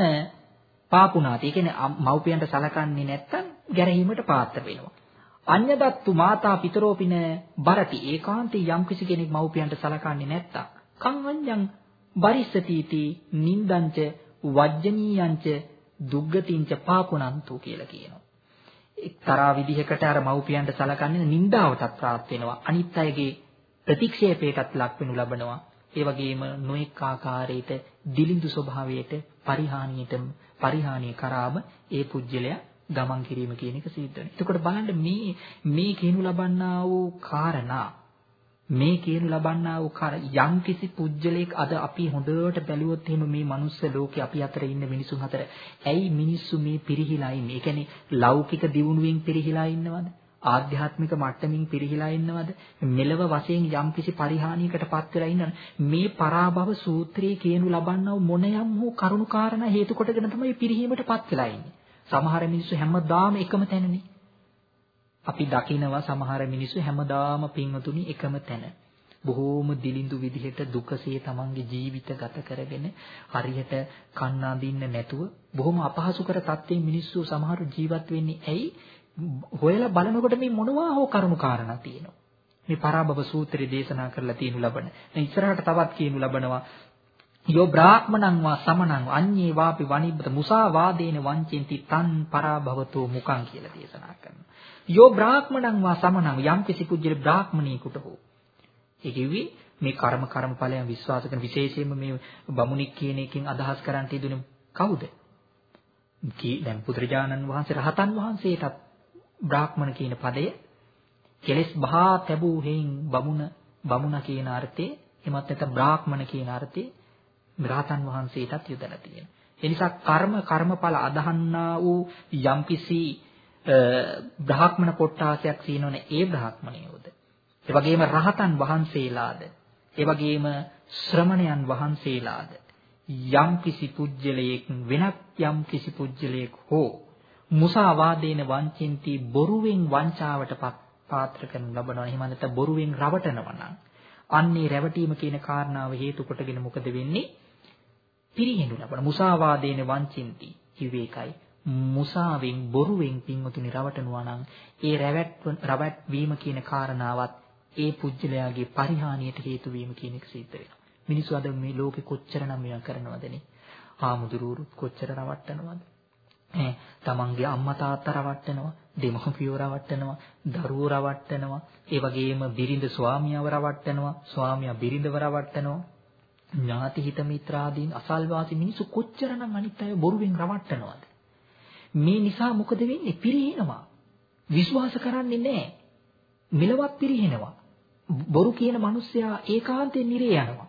පාපුණාති ඒ කියන්නේ මව්පියන්ට සලකන්නේ නැත්තම් ගැරහීමට පාත්‍ර වෙනවා. අඤ්ඤදත්තු මාතා පිතරෝපින බරටි ඒකාන්තී යම් කිසි කෙනෙක් මව්පියන්ට සලකන්නේ නැත්තම් කං අඤ්ඤං බරිස්සතිති නින්දංච වජ්ජනීයංච දුග්ගතිංච පාපුනන්තු කියලා කියනවා. එක්තරා විදිහකට අර මව්පියන්ට සලකන්නේ නින්දාවටත් ප්‍රාප්ත වෙනවා. අනිත් අයගේ ප්‍රතික්ෂේපයටත් ලක් වෙනු ලබනවා. ඒ වගේම නොඑක් ආකාරයකට දිලිඳු ස්වභාවයට පරිහානියට පරිහානිය කරාම ඒ පුජ්‍යලයා ගමන් කිරීම කියන එක සිද්ධ වෙනවා. එතකොට බලන්න මේ මේ කියනු ලබන්නා වූ කාරණා මේ කියනු ලබන්නා වූ කර යම් කිසි පුජ්‍යලයක් අද අපි හොඳට බැලුවොත් එහෙම මේ මනුස්ස ලෝකේ අපි අතර ඉන්න මිනිසුන් අතර ඇයි මිනිස්සු මේ පිරිහිලා ඉන්නේ? ඒ කියන්නේ ලෞකික දියුණුවෙන් පිරිහිලා ඉන්නවද? ආධ්‍යාත්මික මට්ටමින් පිරිහිලා ඉන්නවද? මෙලව වශයෙන් යම් කිසි පරිහානියකටපත් වෙලා ඉන්නවද? මේ පරාභව සූත්‍රයේ කියනු ලබන්නව මොන යම් හෝ කරුණු කාරණා හේතු කොටගෙන තමයි පිරිහීමටපත් වෙලා ඉන්නේ. සමහර මිනිස්සු හැමදාම එකම තැනනේ. අපි දකිනවා සමහර මිනිස්සු හැමදාම පින්වතුනි එකම තැන. බොහෝම දිලිඳු විදිහට දුකසේ තමන්ගේ ජීවිත ගත කරගෙන හරියට කන්න අඳින්න නැතුව බොහොම අපහසු කර තත්ත්වයේ මිනිස්සු සමහර ජීවත් වෙන්නේ ඇයි හොයලා බලනකොට මේ මොනවා හෝ කරුණු කාරණා තියෙනවා මේ පරාභව සූත්‍රය දේශනා කරලා තියෙනු ලබන දැන් ඉස්සරහට තවත් කියනු ලබනවා යෝ බ්‍රාහ්මණං වා සමණං අඤ්ඤේ වාපි වනිබ්බත මුසා වාදේන වංචෙන්ති තන් පරාභවතෝ මුකං කියලා දේශනා කරනවා. යෝ බ්‍රාහ්මණං වා සමණං යම් කිසි පුජ්‍යල බ්‍රාහ්මණීකට හෝ. ඒ කිව්වේ මේ කර්ම කර්මඵලයන් විශ්වාස කරන විශේෂයෙන්ම මේ බමුණික් කියන එකෙන් අදහස් කරන්න තියදුනේ කවුද? කී දැන් පුත්‍රජානන් වහන්සේ රහතන් වහන්සේටත් බ්‍රාහ්මණ කියන පදය කෙලස් බහා තැබූ හේන් බමුණ බමුණ කියන අර්ථේ එමත් නැත්නම් බ්‍රාහ්මණ කියන අර්ථේ රාතන් වහන්සේටත් යොදලා තියෙනවා. ඒ නිසා කර්ම කර්මඵල අදහන්නා වූ යම්කිසි බ්‍රාහ්මණ කොට්ටාසයක් සීනෝනේ ඒ බ්‍රාහ්මණයෝද. ඒ වගේම රහතන් වහන්සේලාද. ඒ වගේම ශ්‍රමණයන් වහන්සේලාද. යම්කිසි පුජ්‍යලයක් වෙනත් යම්කිසි පුජ්‍යලයක් හෝ මුසාවාදේන වංචින්ති බොරුවෙන් වංචාවට පාත්‍ර කරන ලබනවා. එහෙම නැත්නම් බොරුවෙන් රවටනවා නම් අන්නේ රැවටීම කියන කාරණාව හේතු කොටගෙන මොකද වෙන්නේ? පිරිහෙනු ලබන මුසාවාදේන වංචින්ති කිව්වේ ඒකයි මුසාවෙන් බොරුවෙන් පින්වතුනි රවටනවා නම් ඒ රැවැට් රවැට් වීම කියන කාරණාවත් ඒ පුජ්‍යලයාගේ පරිහානියට හේතු වීම කියන එක සිද්ධ වෙනවා. මිනිස්සු අද මේ ලෝකෙ කොච්චරනම් මේවා කරනවදනේ? ආමුදුරුරුත් කොච්චර රවට්ටනවද? ඈ තමන්ගේ අම්මා තාත්තා රවට්ටනවා දෙමව්පියෝ රවට්ටනවා දරුවෝ රවට්ටනවා ඒ වගේම බිරිඳ ස්වාමියාව රවට්ටනවා ස්වාමියා බිරිඳව රවට්ටනවා ඥාති හිත මිත්‍රාදීන් අසල්වාසී මිනිස්සු කොච්චරනම් අනිත් අය බොරුවෙන් රවට්ටනවද? මේ නිසා මොකද වෙන්නේ? පිරිනනවා විශ්වාස කරන්නේ නැහැ. මෙලවත් පිරිනනවා බොරු කියන මිනිස්සයා ඒකාන්තයෙන් නිරේ යනවා.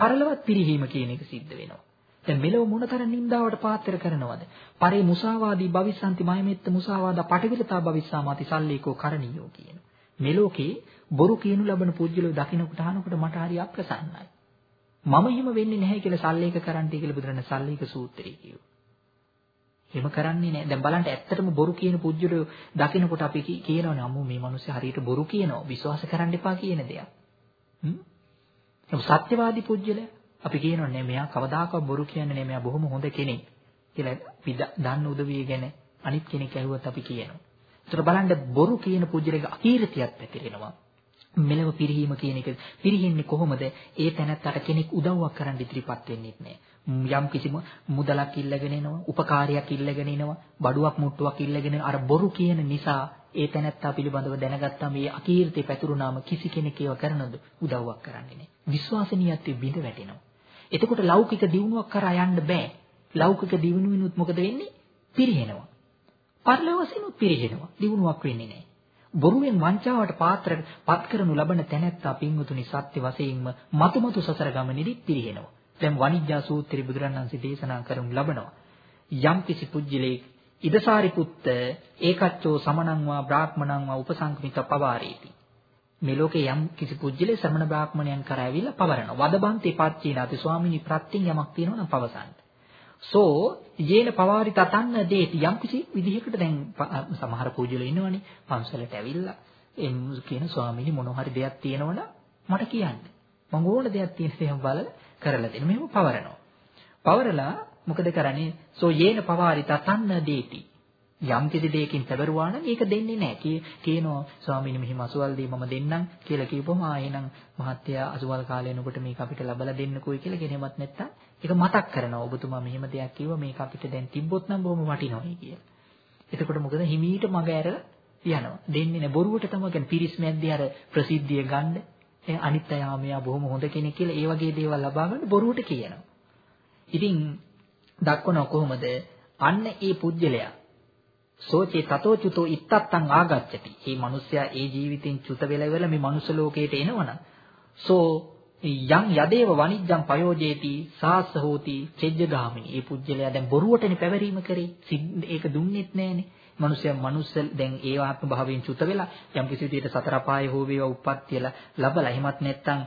පරලවත් පිරිහීම කියන එක සිද්ධ වෙනවා. දැන් මෙලව මොනතරම් නින්දාවට පාත්‍ර කරනවද? පරේ මුසාවාදී භවිස්සන්ති මයමෙත්ත මුසාවාදා පටිවිලතා භවිස්සාමාති සල්ලේකෝ කරණියෝ කියන. මෙලෝකේ බොරු කියනු ලබන පුජ්‍යලෝ දකින්නකොට අහනකොට මට හරි අප්‍රසන්නයි. මම එහෙම වෙන්නේ නැහැ කියලා සල්ලේක කරන්නයි කියලා බුදුරණ සල්ලේක සූත්‍රය කියුවා. එහෙම කරන්නේ නැහැ. දැන් බලන්න ඇත්තටම බොරු කියන පුජ්‍යලෝ දකිනකොට අපි කියනවනේ අම්මෝ මේ මිනිස්සු හරියට බොරු කියනවා. විශ්වාස කරන්න එපා කියන දෙයක්. හ්ම්. සත්‍යවාදී පුජ්‍යල අපි කියනවනේ මෙයා කවදාකවත් බොරු කියන්නේ නැහැ. මෙයා බොහොම හොඳ කෙනෙක් කියලා අපි දන්න උදවිය ගැන අනිත් කෙනෙක් ඇහුවත් අපි කියනවා. ඒතර බලන්න බොරු කියන පුජ්‍යලගේ අකීර්තියක් පැතිරෙනවා. මෙලව පිරිහීම කියන එක පිරිහින්නේ කොහොමද? ඒ තැනත්තට කෙනෙක් උදව්වක් කරන්න ඉදිරිපත් වෙන්නේ නැහැ. යම් කිසි මුදලක් ඉල්ලගෙන එනවා, උපකාරයක් ඉල්ලගෙන එනවා, බඩුවක් මුට්ටුවක් ඉල්ලගෙන අර බොරු කියන නිසා ඒ තැනත්තා පිළිබඳව දැනගත්තා මේ අකීර්තිය පැතුරුනාම කිසි කෙනෙක් ඒව කරනද උදව්වක් කරන්නේ නැහැ. විශ්වාසනීයත්වයේ බිඳ වැටෙනවා. එතකොට ලෞකික දියුණුවක් කරා යන්න බෑ. ලෞකික දියුණුවිනුත් මොකද වෙන්නේ? පිරිහෙනවා. පරලෝකසිනුත් පිරිහෙනවා. දියුණුවක් වෙන්නේ නැහැ. බොරුවෙන් වංචාවට පාත්‍ර පත් කරනු ලබන තැනැත්තා පින්වතුනි සත්‍ය වශයෙන්ම මතුමතු සසර ගමනේදී පිරිහෙනවා. දැන් වනිජ්ජා සූත්‍රයේ බුදුරණන්සේ දේශනා කරනු ලබනවා. යම් කිසි පුජ්‍යලේ ඉදසාරිපුත්ත ඒකච්චෝ සමනං වා බ්‍රාහ්මණං වා උපසංකමිත පවාරේති. මේ ලෝකේ යම් කිසි පුජ්‍යලේ ශ්‍රමණ බ්‍රාහ්මණයන් කරා ඇවිල්ලා පවරනවා. වදබන්තේ පච්චේනාති ස්වාමිනී ප්‍රත්‍යයෙන් යමක් තියෙනවා නම් පවසන්න. සෝ යේන පවාරි තතන්න දේති යම්කිසි විදිහකට දැන් සමහර පූජ්‍යල ඉන්නවනේ පන්සලට ඇවිල්ලා එම් කියන ස්වාමීනි මොන හරි දෙයක් තියෙනවනම් මට කියන්න. මම ඕන දෙයක් තියෙන දේ බලලා කරලා දෙන්න. මෙහෙම පවරනවා. පවරලා මොකද කරන්නේ? සෝ යේන පවාරි තතන්න දේති. යම් කිසි දෙයකින් පැවරුවා නම් ඒක දෙන්නේ නැහැ. කියනවා ස්වාමීනි මෙහිම අසුවල් දී මම දෙන්නම් කියලා කියපුවම ආ එහෙනම් මහත්තයා අසුවල් කාලේ එනකොට මේක අපිට ලබලා දෙන්නකෝයි කියලා ගෙනෙමත් නැත්තම් ඒක මතක් කරනවා. ඔබතුමා මෙහෙම දෙයක් කිව්වා මේක අපිට දැන් තිබ්බොත් නම් බොහොම වටිනවයි කියලා. එතකොට මොකද හිමීට මග ඇරලා යනවා. දෙන්නේ නැහැ. බොරුවට තමයි කියන්නේ පිරිස් මැද්දේ අර ප්‍රසිද්ධිය ගන්න. අනිත් අය මෙයා බොහොම හොඳ කෙනෙක් කියලා ඒ වගේ දේවල් ලබා ගන්න බොරුවට කියනවා. ඉතින් දක්වන කොහොමද? අන්න ඒ පුජ්‍යලයා සෝචේ තතෝ චුතෝ ඉත්තත්තං ආගච්ඡති. මේ මිනිස්සයා ඒ ජීවිතෙන් චුත වෙලා ඉවරලා මේ මනුස්ස ලෝකයට එනවනම් සෝ යම් යදේව වනිජ්ජං පයෝජේති සාස්ස හෝති චෙජ්ජගාමිනී. මේ පුජ්‍යලයා දැන් බොරුවටනේ පැවරීම කරේ. ඒක දුන්නෙත් නෑනේ. මනුස්සයා මනුස්ස දැන් ඒ ආත්ම භාවයෙන් චුත වෙලා යම් කිසි විදිහට සතර පායේ හෝ වේවා උප්පත්තිය ලැබලා එහෙමත් නැත්නම්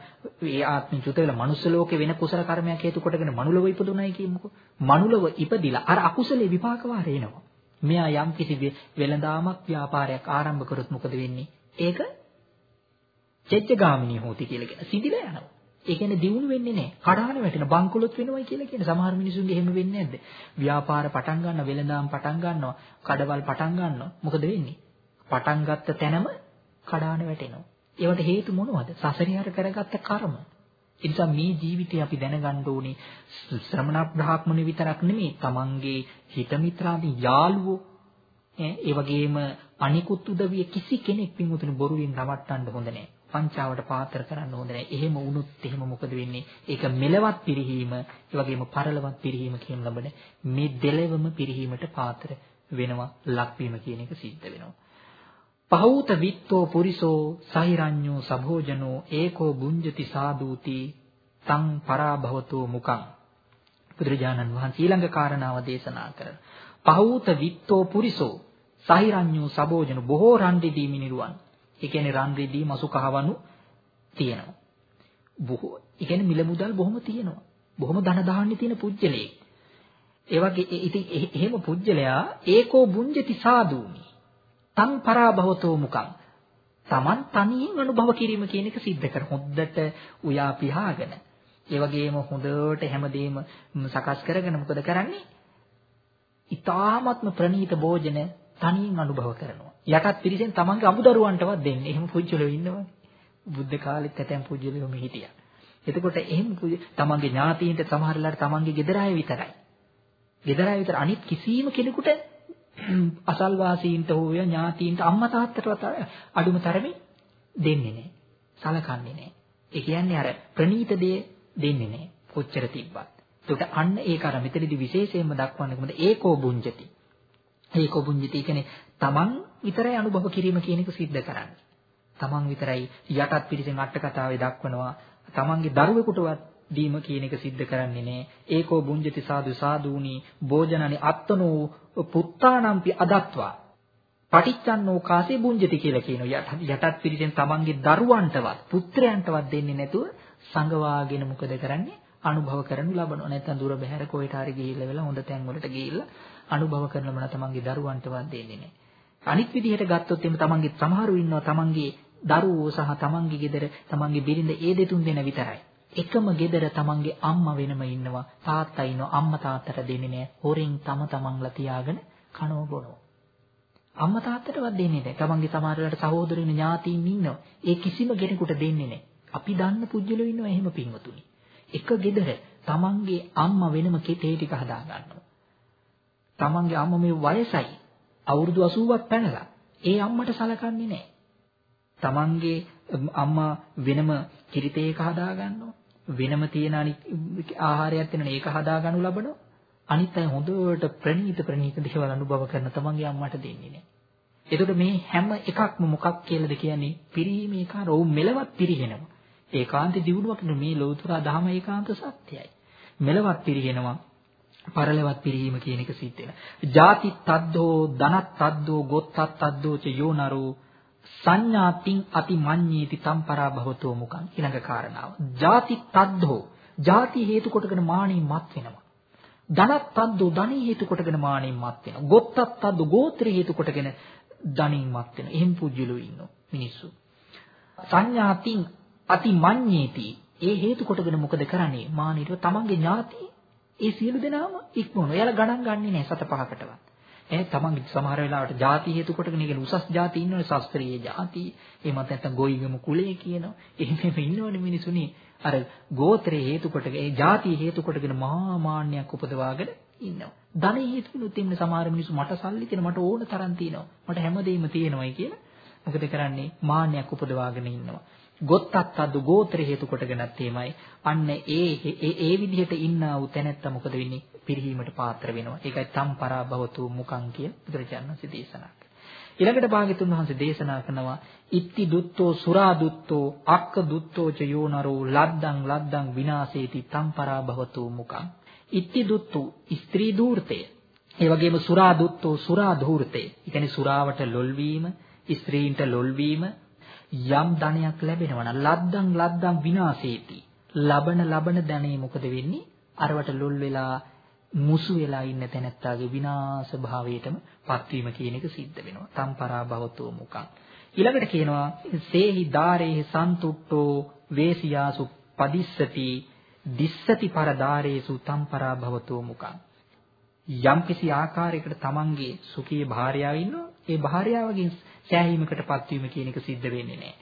ඒ ආත්මෙන් චුත වෙලා මනුස්ස ලෝකේ වෙන කුසල කර්මයක් හේතු කොටගෙන මනුලව ඉපදුණයි කියමුකෝ. මනුලව ඉපදිලා අර අකුසලේ විපාක වාරේ එනවා. මෙයා යම් කිසි වෙළඳාමක් ව්‍යාපාරයක් ආරම්භ කරොත් මොකද වෙන්නේ? ඒක චෙච්චගාමිනී හෝති කියලා කියන සිදිලා යනවා. ඒ කියන්නේ දියුණු වෙන්නේ නැහැ. කඩාන වැටෙන බංකොලොත් වෙනවයි කියලා කියන සමහර මිනිසුන්ගේ එහෙම වෙන්නේ නැද්ද? ව්‍යාපාර පටන් ගන්න, වෙළඳාම් පටන් ගන්නවා, කඩවල් පටන් ගන්නවා. මොකද වෙන්නේ? පටන් ගත්ත තැනම කඩාන වැටෙනවා. ඒවට හේතු මොනවද? සසරේ හර කරගත්ත කර්ම. ඒ නිසා මේ ජීවිතේ අපි දැනගන්න ඕනේ ශ්‍රමණ බ්‍රාහ්මණය විතරක් නෙමෙයි, තමන්ගේ හිත මිත්‍රාදී යාළුවෝ ඒ වගේම අනිකුත් උදවිය කිසි කෙනෙක් පින්වතුනි බොරුවෙන් නවත්තන්න හොඳ නැහැ. පංචාවට පාත්‍ර කරන්න හොඳ නැහැ. එහෙම වුණොත් එහෙම මොකද වෙන්නේ? ඒක මෙලවත් පිරිහීම, ඒ වගේම පරලවත් පිරිහීම කියන ලබන මේ දෙලෙවම පිරිහීමට පාත්‍ර වෙනවා ලක්වීම කියන එක සිද්ධ වෙනවා. පහූත විත්තෝ පුරිසෝ සහිරඤ්ඤෝ සභෝජනෝ ඒකෝ බුඤ්ජති සාදූති තං පරාභවතෝ මුකං බුදුරජාණන් වහන්සේ ඊළඟ කාරණාව දේශනා කරන පහූත විත්තෝ පුරිසෝ සහිරඤ්ඤෝ සභෝජන බොහෝ රන් දෙදී මිනිරුවන් ඒ කියන්නේ රන් රෙදි මසු කහවණු තියෙනවා. බොහෝ ඒ කියන්නේ මිල මුදල් බොහොම තියෙනවා. බොහොම ධන දාහන්නේ තියෙන පුජ්‍යලේ. ඒ වගේ ඉතින් එහෙම පුජ්‍යලයා ඒකෝ බුඤ්ජති සාදූමි. තං පරාභවතෝ මුකං. Taman තනියෙන් අනුභව කිරීම කියන එක सिद्ध කර හොද්දට උයා පියාගෙන. ඒ වගේම හොඳට හැමදේම සකස් කරගෙන මොකද කරන්නේ? ඊ타ත්ම ප්‍රණීත භෝජන තනියෙන් අනුභව කරනවා. යටත් පිරිසෙන් තමන්ගේ අමුදරුවන්ටවත් දෙන්නේ. එහෙම පුජ්‍යලෝ ඉන්නවනේ. බුද්ධ කාලෙත් ඇතැම් පුජ්‍යලෝ මෙ හිටියා. එතකොට එහෙම තමන්ගේ ඥාතීන්ට සමහරලාට තමන්ගේ ගෙදර අය විතරයි. ගෙදර අය විතර අනිත් කිසිම කෙනෙකුට අසල්වාසීන්ට හෝ ඥාතීන්ට අම්මා තාත්තටවත් අඩුම තරමේ දෙන්නේ නැහැ. සලකන්නේ නැහැ. ඒ කියන්නේ අර ප්‍රනීත දේ දෙන්නේ නැහැ. කොච්චර තිබ්බත්. ඒකට අන්න ඒක අර මෙතනදී විශේෂයෙන්ම දක්වන්නේ කොහොමද? ඒකෝ බුඤ්ජති. ඒකෝ බුඤ්ජති කියන්නේ තමන් විතරයි අනුභව කිරීම කියන එක सिद्ध කරන්නේ. තමන් විතරයි යටත් පිටිසෙන් අට කතාවේ දක්වනවා තමන්ගේ දරුවෙකුටවත් දීම කියන එක सिद्ध කරන්නේ නෑ. ඒකෝ බුඤ්ජති සාදු සාදූනි භෝජනනි අත්තනෝ පුත්තානම්පි අදත්වා පටිච්චන්නෝ කාසේ බුඤ්ජති කියලා කියනවා. යටත් පිටිසෙන් තමන්ගේ දරුවන්ටවත් පුත්‍රයන්ටවත් දෙන්නේ නැතුව සංගවාගෙන මොකද කරන්නේ? අනුභව කරනු ලබනවා. නැත්නම් දුර බැහැර කොහෙට හරි ගිහිල්ලා වෙලා හොඳ තැන් වලට ගිහිල්ලා අනුභව කරන මන තමන්ගේ දරුවන්ටවත් දෙන්නේ නැහැ. අනිත් විදිහට ගත්තොත් එimhe තමන්ගේ සමහරු ඉන්නවා තමන්ගේ දරුවෝ සහ තමන්ගේ ගෙදර තමන්ගේ බිරිඳ ඒ දෙතුන් දෙනා විතරයි. එකම ගෙදර තමන්ගේ අම්මා වෙනම ඉන්නවා තාත්තා ඉන්නවා අම්මා තාත්තට දෙන්නේ නැහැ. හොරෙන් තම තමන්ලා තියාගෙන කනව බොනවා. අම්මා තාත්තටවත් දෙන්නේ නැහැ. තමන්ගේ සමහර වෙලාවට සහෝදරින් ඥාතීන් ඉන්නවා. ඒ කිසිම කෙනෙකුට දෙන්නේ නැහැ. අපි දන්න පුජ්‍යලෝ ඉන්නවා එහෙම පින්වතුනි. එක ගෙදර තමන්ගේ අම්මා වෙනම තේ ටික හදා ගන්නවා. තමන්ගේ අම්මා මේ වයසයි අවුරුදු 80ක් පැනලා ඒ අම්මට සලකන්නේ නැහැ. තමන්ගේ අම්මා වෙනම කිරිතේ එක හදා ගන්නවා. වෙනම තියෙන ආහාරයක් තියෙනවා ඒක හදා ගන්නු ලබනවා. අනිත් අය හොඳට ප්‍රණීත ප්‍රණීත දේවල් අනුභව කරන තමන්ගේ අම්මට දෙන්නේ නැහැ. එතකොට මේ හැම එකක්ම මොකක් කියලාද කියන්නේ? පිරීමේ කාර ඔව් මෙලවත් පිරිහෙනවා. ඒකාන්ත දියුණුවක් මේ ලෞතුරා ධම ඒකාන්ත සත්‍යයි. මෙලවත් පිරිහෙනවා. පරලවත් පිරීම කියන එක සිද්ධ වෙන. ಜಾති තද්දෝ ධනත් තද්දෝ ගොත්තත් තද්දෝ ච යෝනරෝ සංඥාතින් අතිමඤ්ඤේති තම්පරාභවතෝ මුකං ඊළඟ කාරණාව. ಜಾති තද්දෝ ಜಾති හේතු කොටගෙන මාණීමත් වෙනවා. ධනත් තද්දෝ ධනී හේතු කොටගෙන මාණීමත් වෙනවා. ගොත්තත් තද්දෝ ගෝත්‍ර හේතු කොටගෙන ධනීමත් වෙනවා. එහෙම පුජ්‍යලෝ ඉන්නවා මිනිස්සු. සංඥාතින් අතිමඤ්ඤේති ඒ හේතු කොටගෙන මොකද කරන්නේ? මානීරව තමන්ගේ ඥාති ඒ සියලු දෙනාම ඉක්මනවා. එයාලා ගණන් ගන්නේ නැහැ සත පහකටවත්. එහෙනම් තමන් සමහර වෙලාවට ಜಾති හේතු කොටගෙන ඉගෙන උසස් ಜಾති ඉන්නවනේ ශාස්ත්‍රීය ಜಾති. එහෙම නැත්නම් ගොයිගම කුලය කියනවා. එහෙම ඉන්නවනේ මිනිසුනි. අර ගෝත්‍රයේ හේතු කොටගෙන ඒ ಜಾති හේතු කොටගෙන මහා මාන්නයක් උපදවාගෙන ඉන්නවා. ධන හේතුනොත් එන්න සමහර මිනිස්සු මට සල්ලි තියෙන මට ඕන තරම් තියෙනවා. මට හැමදේම තියෙනවායි කියලා මොකද කරන්නේ? මාන්නයක් උපදවාගෙන ඉන්නවා. ගොත්තත්තද්දු ගෝත්‍ර හේතු කොටගෙනත් එමය. අන්න ඒ ඒ ඒ විදිහට ඉන්නා වූ තැනැත්තා මොකද වෙන්නේ? පිරිහීමට පාත්‍ර වෙනවා. ඒකයි තම්පරා භවතු මුකං කිය බුදුරජාණන් වහන්සේ දේශනා ඊළඟට භාග්‍යතුන් වහන්සේ දේශනා කරනවා ඉත්ති දුත්තෝ සුරා දුත්තෝ අක්ක දුත්තෝ ච යෝනරෝ ලද්දං ලද්දං විනාශේති තම්පරා භවතු මුකං ඉත්ති දුත්තු ස්ත්‍රී දූර්තය ඒ වගේම සුරා දුත්තෝ සුරා ධූර්තය ඒ කියන්නේ සුරාවට ලොල් වීම ස්ත්‍රීන්ට ලොල් වීම යම් ධනයක් ලැබෙනවා නම් ලද්දං ලද්දං විනාශේති ලබන ලබන ධනෙ මොකද වෙන්නේ අරවට ලොල් වෙලා මුසු වෙලා ඉන්න තැනැත්තාගේ විනාශ භාවයටම පත්වීම කියන එක සිද්ධ වෙනවා. තම්පරා භවතෝ මුකං. ඊළඟට කියනවා සේහි ධාරේහි සන්තුට්ඨෝ වේසියාසු පදිස්සති දිස්සති පරදාරේසු තම්පරා භවතෝ මුකං. යම්කිසි ආකාරයකට තමන්ගේ සුඛී භාර්යාව ඉන්නවා ඒ භාර්යාවගෙන් සෑහීමකට පත්වීම කියන එක සිද්ධ වෙන්නේ නැහැ.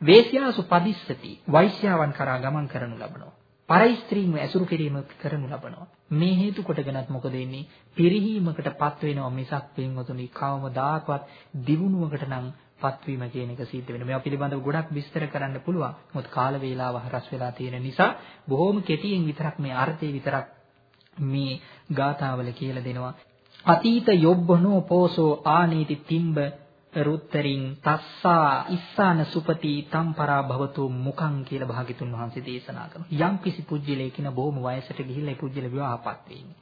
වේශ්‍යාසු පදිස්සති වෛශ්‍යාවන් කරා ගමන් කරනු ලබනවා. පරයිස්ත්‍රීන්ව ඇසුරු කිරීම කරනු ලබනවා. මේ හේතු කොටගෙනත් මොකද වෙන්නේ? පිරිහීමකටපත් වෙනවා මිසක් පින්වතුනි කවමදාකවත් දිනුනුවකට නම් පත්වීම කියන එක සිද්ධ වෙනවා. මේවා පිළිබඳව ගොඩක් විස්තර කරන්න පුළුවන්. මොකද කාල වේලාව හරස් වෙලා තියෙන නිසා බොහොම කෙටියෙන් විතරක් මේ අර්ථය විතරක් මේ ගාථාවල කියලා දෙනවා. අතීත යොබ්බනෝ පෝසෝ ආනීති තිම්බ රුත්තරින් තස්සා ඉස්සාන සුපති තම්පරා භවතු මුඛං කියලා භාග්‍යතුන් වහන්සේ දේශනා කරනවා. යම් කිසි පුජ්‍යලේ කින බොහොම වයසට ගිහිල්ලා ඒ පුජ්‍යල විවාහපත් වෙන්නේ.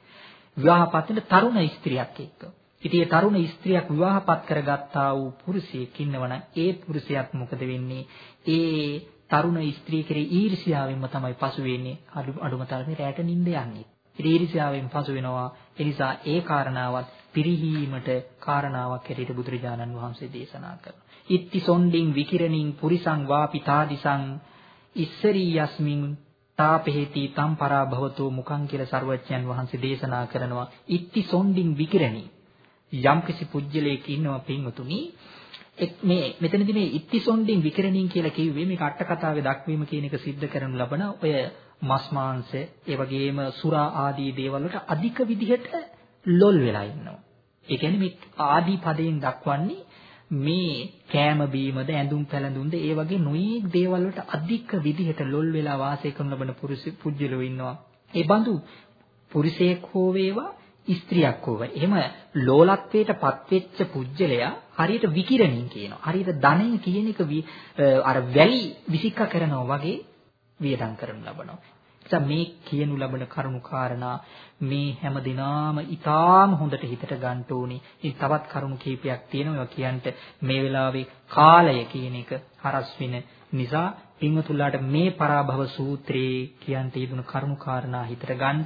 විවාහපත් වෙන තරුණ ස්ත්‍රියක් එක්ක. ඉතින් ඒ තරුණ ස්ත්‍රියක් විවාහපත් කරගත්තා වූ පුරුෂයෙක් ඉන්නවනම් ඒ පුරුෂයාත් මොකද වෙන්නේ? ඒ තරුණ ස්ත්‍රිය කෙරේ ඊර්ෂ්‍යාවෙන්ම තමයි පසු වෙන්නේ. අඩුම තරමේ රැට නිින්ද යන්නේ. ඊර්ෂ්‍යාවෙන් පසු වෙනවා. ඒ නිසා ඒ කාරණාවත් පිරිහීමට කාරණාවක් හැටියට බුදුරජාණන් වහන්සේ දේශනා කරනවා. ඉත්ති සොණ්ඩින් විකිරණින් පුරිසං වාපි තාදිසං ඉස්සරී යස්මින් තාපෙහිති තම්පරා භවතෝ මුඛං කියලා සර්වඥයන් වහන්සේ දේශනා කරනවා. ඉත්ති සොණ්ඩින් විකිරණි යම්කිසි පුජ්‍යලයක ඉන්නවා පින්වතුනි මේ මෙතනදී මේ ඉත්ති සොණ්ඩින් විකිරණින් කියලා කිව්වේ මේක අට කතාවේ දක්වීම කියන එක सिद्ध කරනු ලබන ඔය මස් මාංශ ඒ වගේම සුරා ආදී දේවල් වලට අධික විදිහට ලොල් වෙලා ඉන්නවා. ඒ කියන්නේ මේ ආදී පදයෙන් දක්වන්නේ මේ කෑම බීමද ඇඳුම් පැළඳුම්ද ඒ වගේ නොයේක් දේවල් වලට අධික විදිහට ලොල් වෙලා වාසය කරන ලබන පුජ්‍යලෝ ඉන්නවා. ඒ බඳු පුරුෂයෙක් හෝ වේවා ස්ත්‍රියක් හෝ වේවා. එහෙම ලෝලත්වයට පත්වෙච්ච පුජ්‍යලයා හරියට විකිරණින් කියනවා. හරියට ධනය කියන එක අර වැලි විසික්ක කරනවා වගේ වියදම් කරනු ලබනවා. නිසා මේ කියනු ලබන කරුණු කාරණා මේ හැම දිනාම ඊටාම හොඳට හිතට ගන්න ඕනේ. ඉතින් තවත් කරුණු කීපයක් තියෙනවා කියන්ට මේ වෙලාවේ කාලය කියන එක හරස් වෙන නිසා පින්වතුන්ලාට මේ පරාභව සූත්‍රයේ කියන්ට යෙදුණු කරුණු කාරණා හිතට ගන්න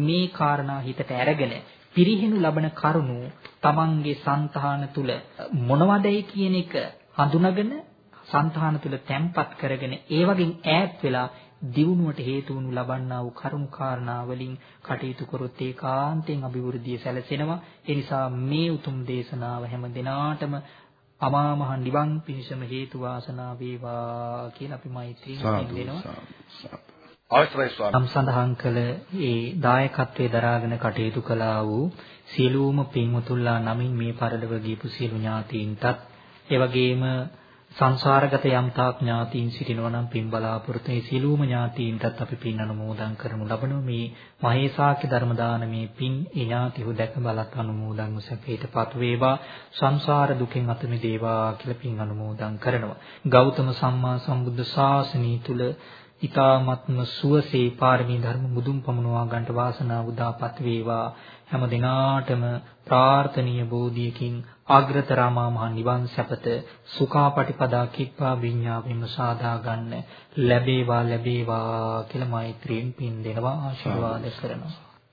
මේ කාරණා හිතට අරගෙන පිරිහෙනු ලබන කරුණු තමන්ගේ సంతාන තුල මොනවදයි කියන එක හඳුනගෙන సంతාන තුල තැම්පත් කරගෙන ඒ වගේ ඈත් වෙලා දියුණුවට හේතු වනු ලබන්නා වූ කරුණු කාරණා වලින් කටයුතු කරොත් ඒකාන්තයෙන් අභිවෘද්ධිය සැලසෙනවා. ඒ නිසා මේ උතුම් දේශනාව හැම දිනාටම අමා මහ නිවන් පිහිසම හේතු වාසනා වේවා කියලා අපි මෛත්‍රියෙන් දෙනවා. අවශ්‍යයි ස්වාමී. සඳහන් කළ ඒ දායකත්වයේ දරාගෙන කටයුතු කළා වූ සියලුම පින්වතුන්ලා නමින් මේ පරලව ගියපු සියලු ඥාතීන්ටත් ඒ වගේම සංසාරගත යම් තාක් ඥාතීන් සිටිනවා නම් පින් බලාපොරොත්තු ඒ සියලුම ඥාතීන්ටත් අපි පින් අනුමෝදන් කරනු ලබන මේ මහේසාක්‍ය ධර්ම දානමේ පින් ඒ ඥාතිහු දැක බලත් අනුමෝදන් උසපේටපත් වේවා. සංසාර දුකෙන් අත මිදේවා කියලා පින් අනුමෝදන් කරනවා. ගෞතම සම්මා සම්බුද්ධ ශාසනය තුල ඊ타ත්ම සුවසේ පාරමී ධර්ම මුදුන් පමුණවා ගන්නට වාසනාව උදාපත් වේවා. හැම දිනාටම ප්‍රාර්ථනීය බෝධියකින් අග්‍රතරාමා මහ නිවන් සැපත සුඛාපටිපදා කිප්පා විඤ්ඤාවෙම සාදා ගන්න. ලැබේවා ලැබේවා කියලා මෛත්‍රියෙන් පින් දෙනවා ආශිර්වාද කරනවා.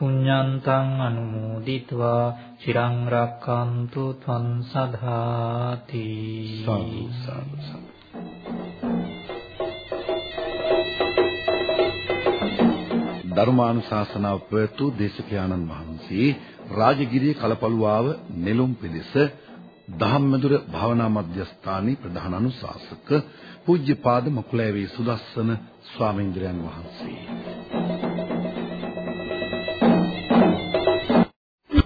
පුඤ්ඤන්තං අනුමෝදිत्वा චිරං රක්칸තු ත්වං සදාති සාදු සාදු සාදු ධර්මානුශාසනාව ප්‍රවතු දේශකයාණන් වහන්සේ රාජගිරිය කලපලුවාව නෙළුම් පෙදෙස දහම්මදුර භාවනා මධ්‍යස්ථානයේ ප්‍රධාන අනුශාසක පූජ්‍යපාද මකුලෑවේ සුදස්සන ස්වාමීන් වහන්සේ.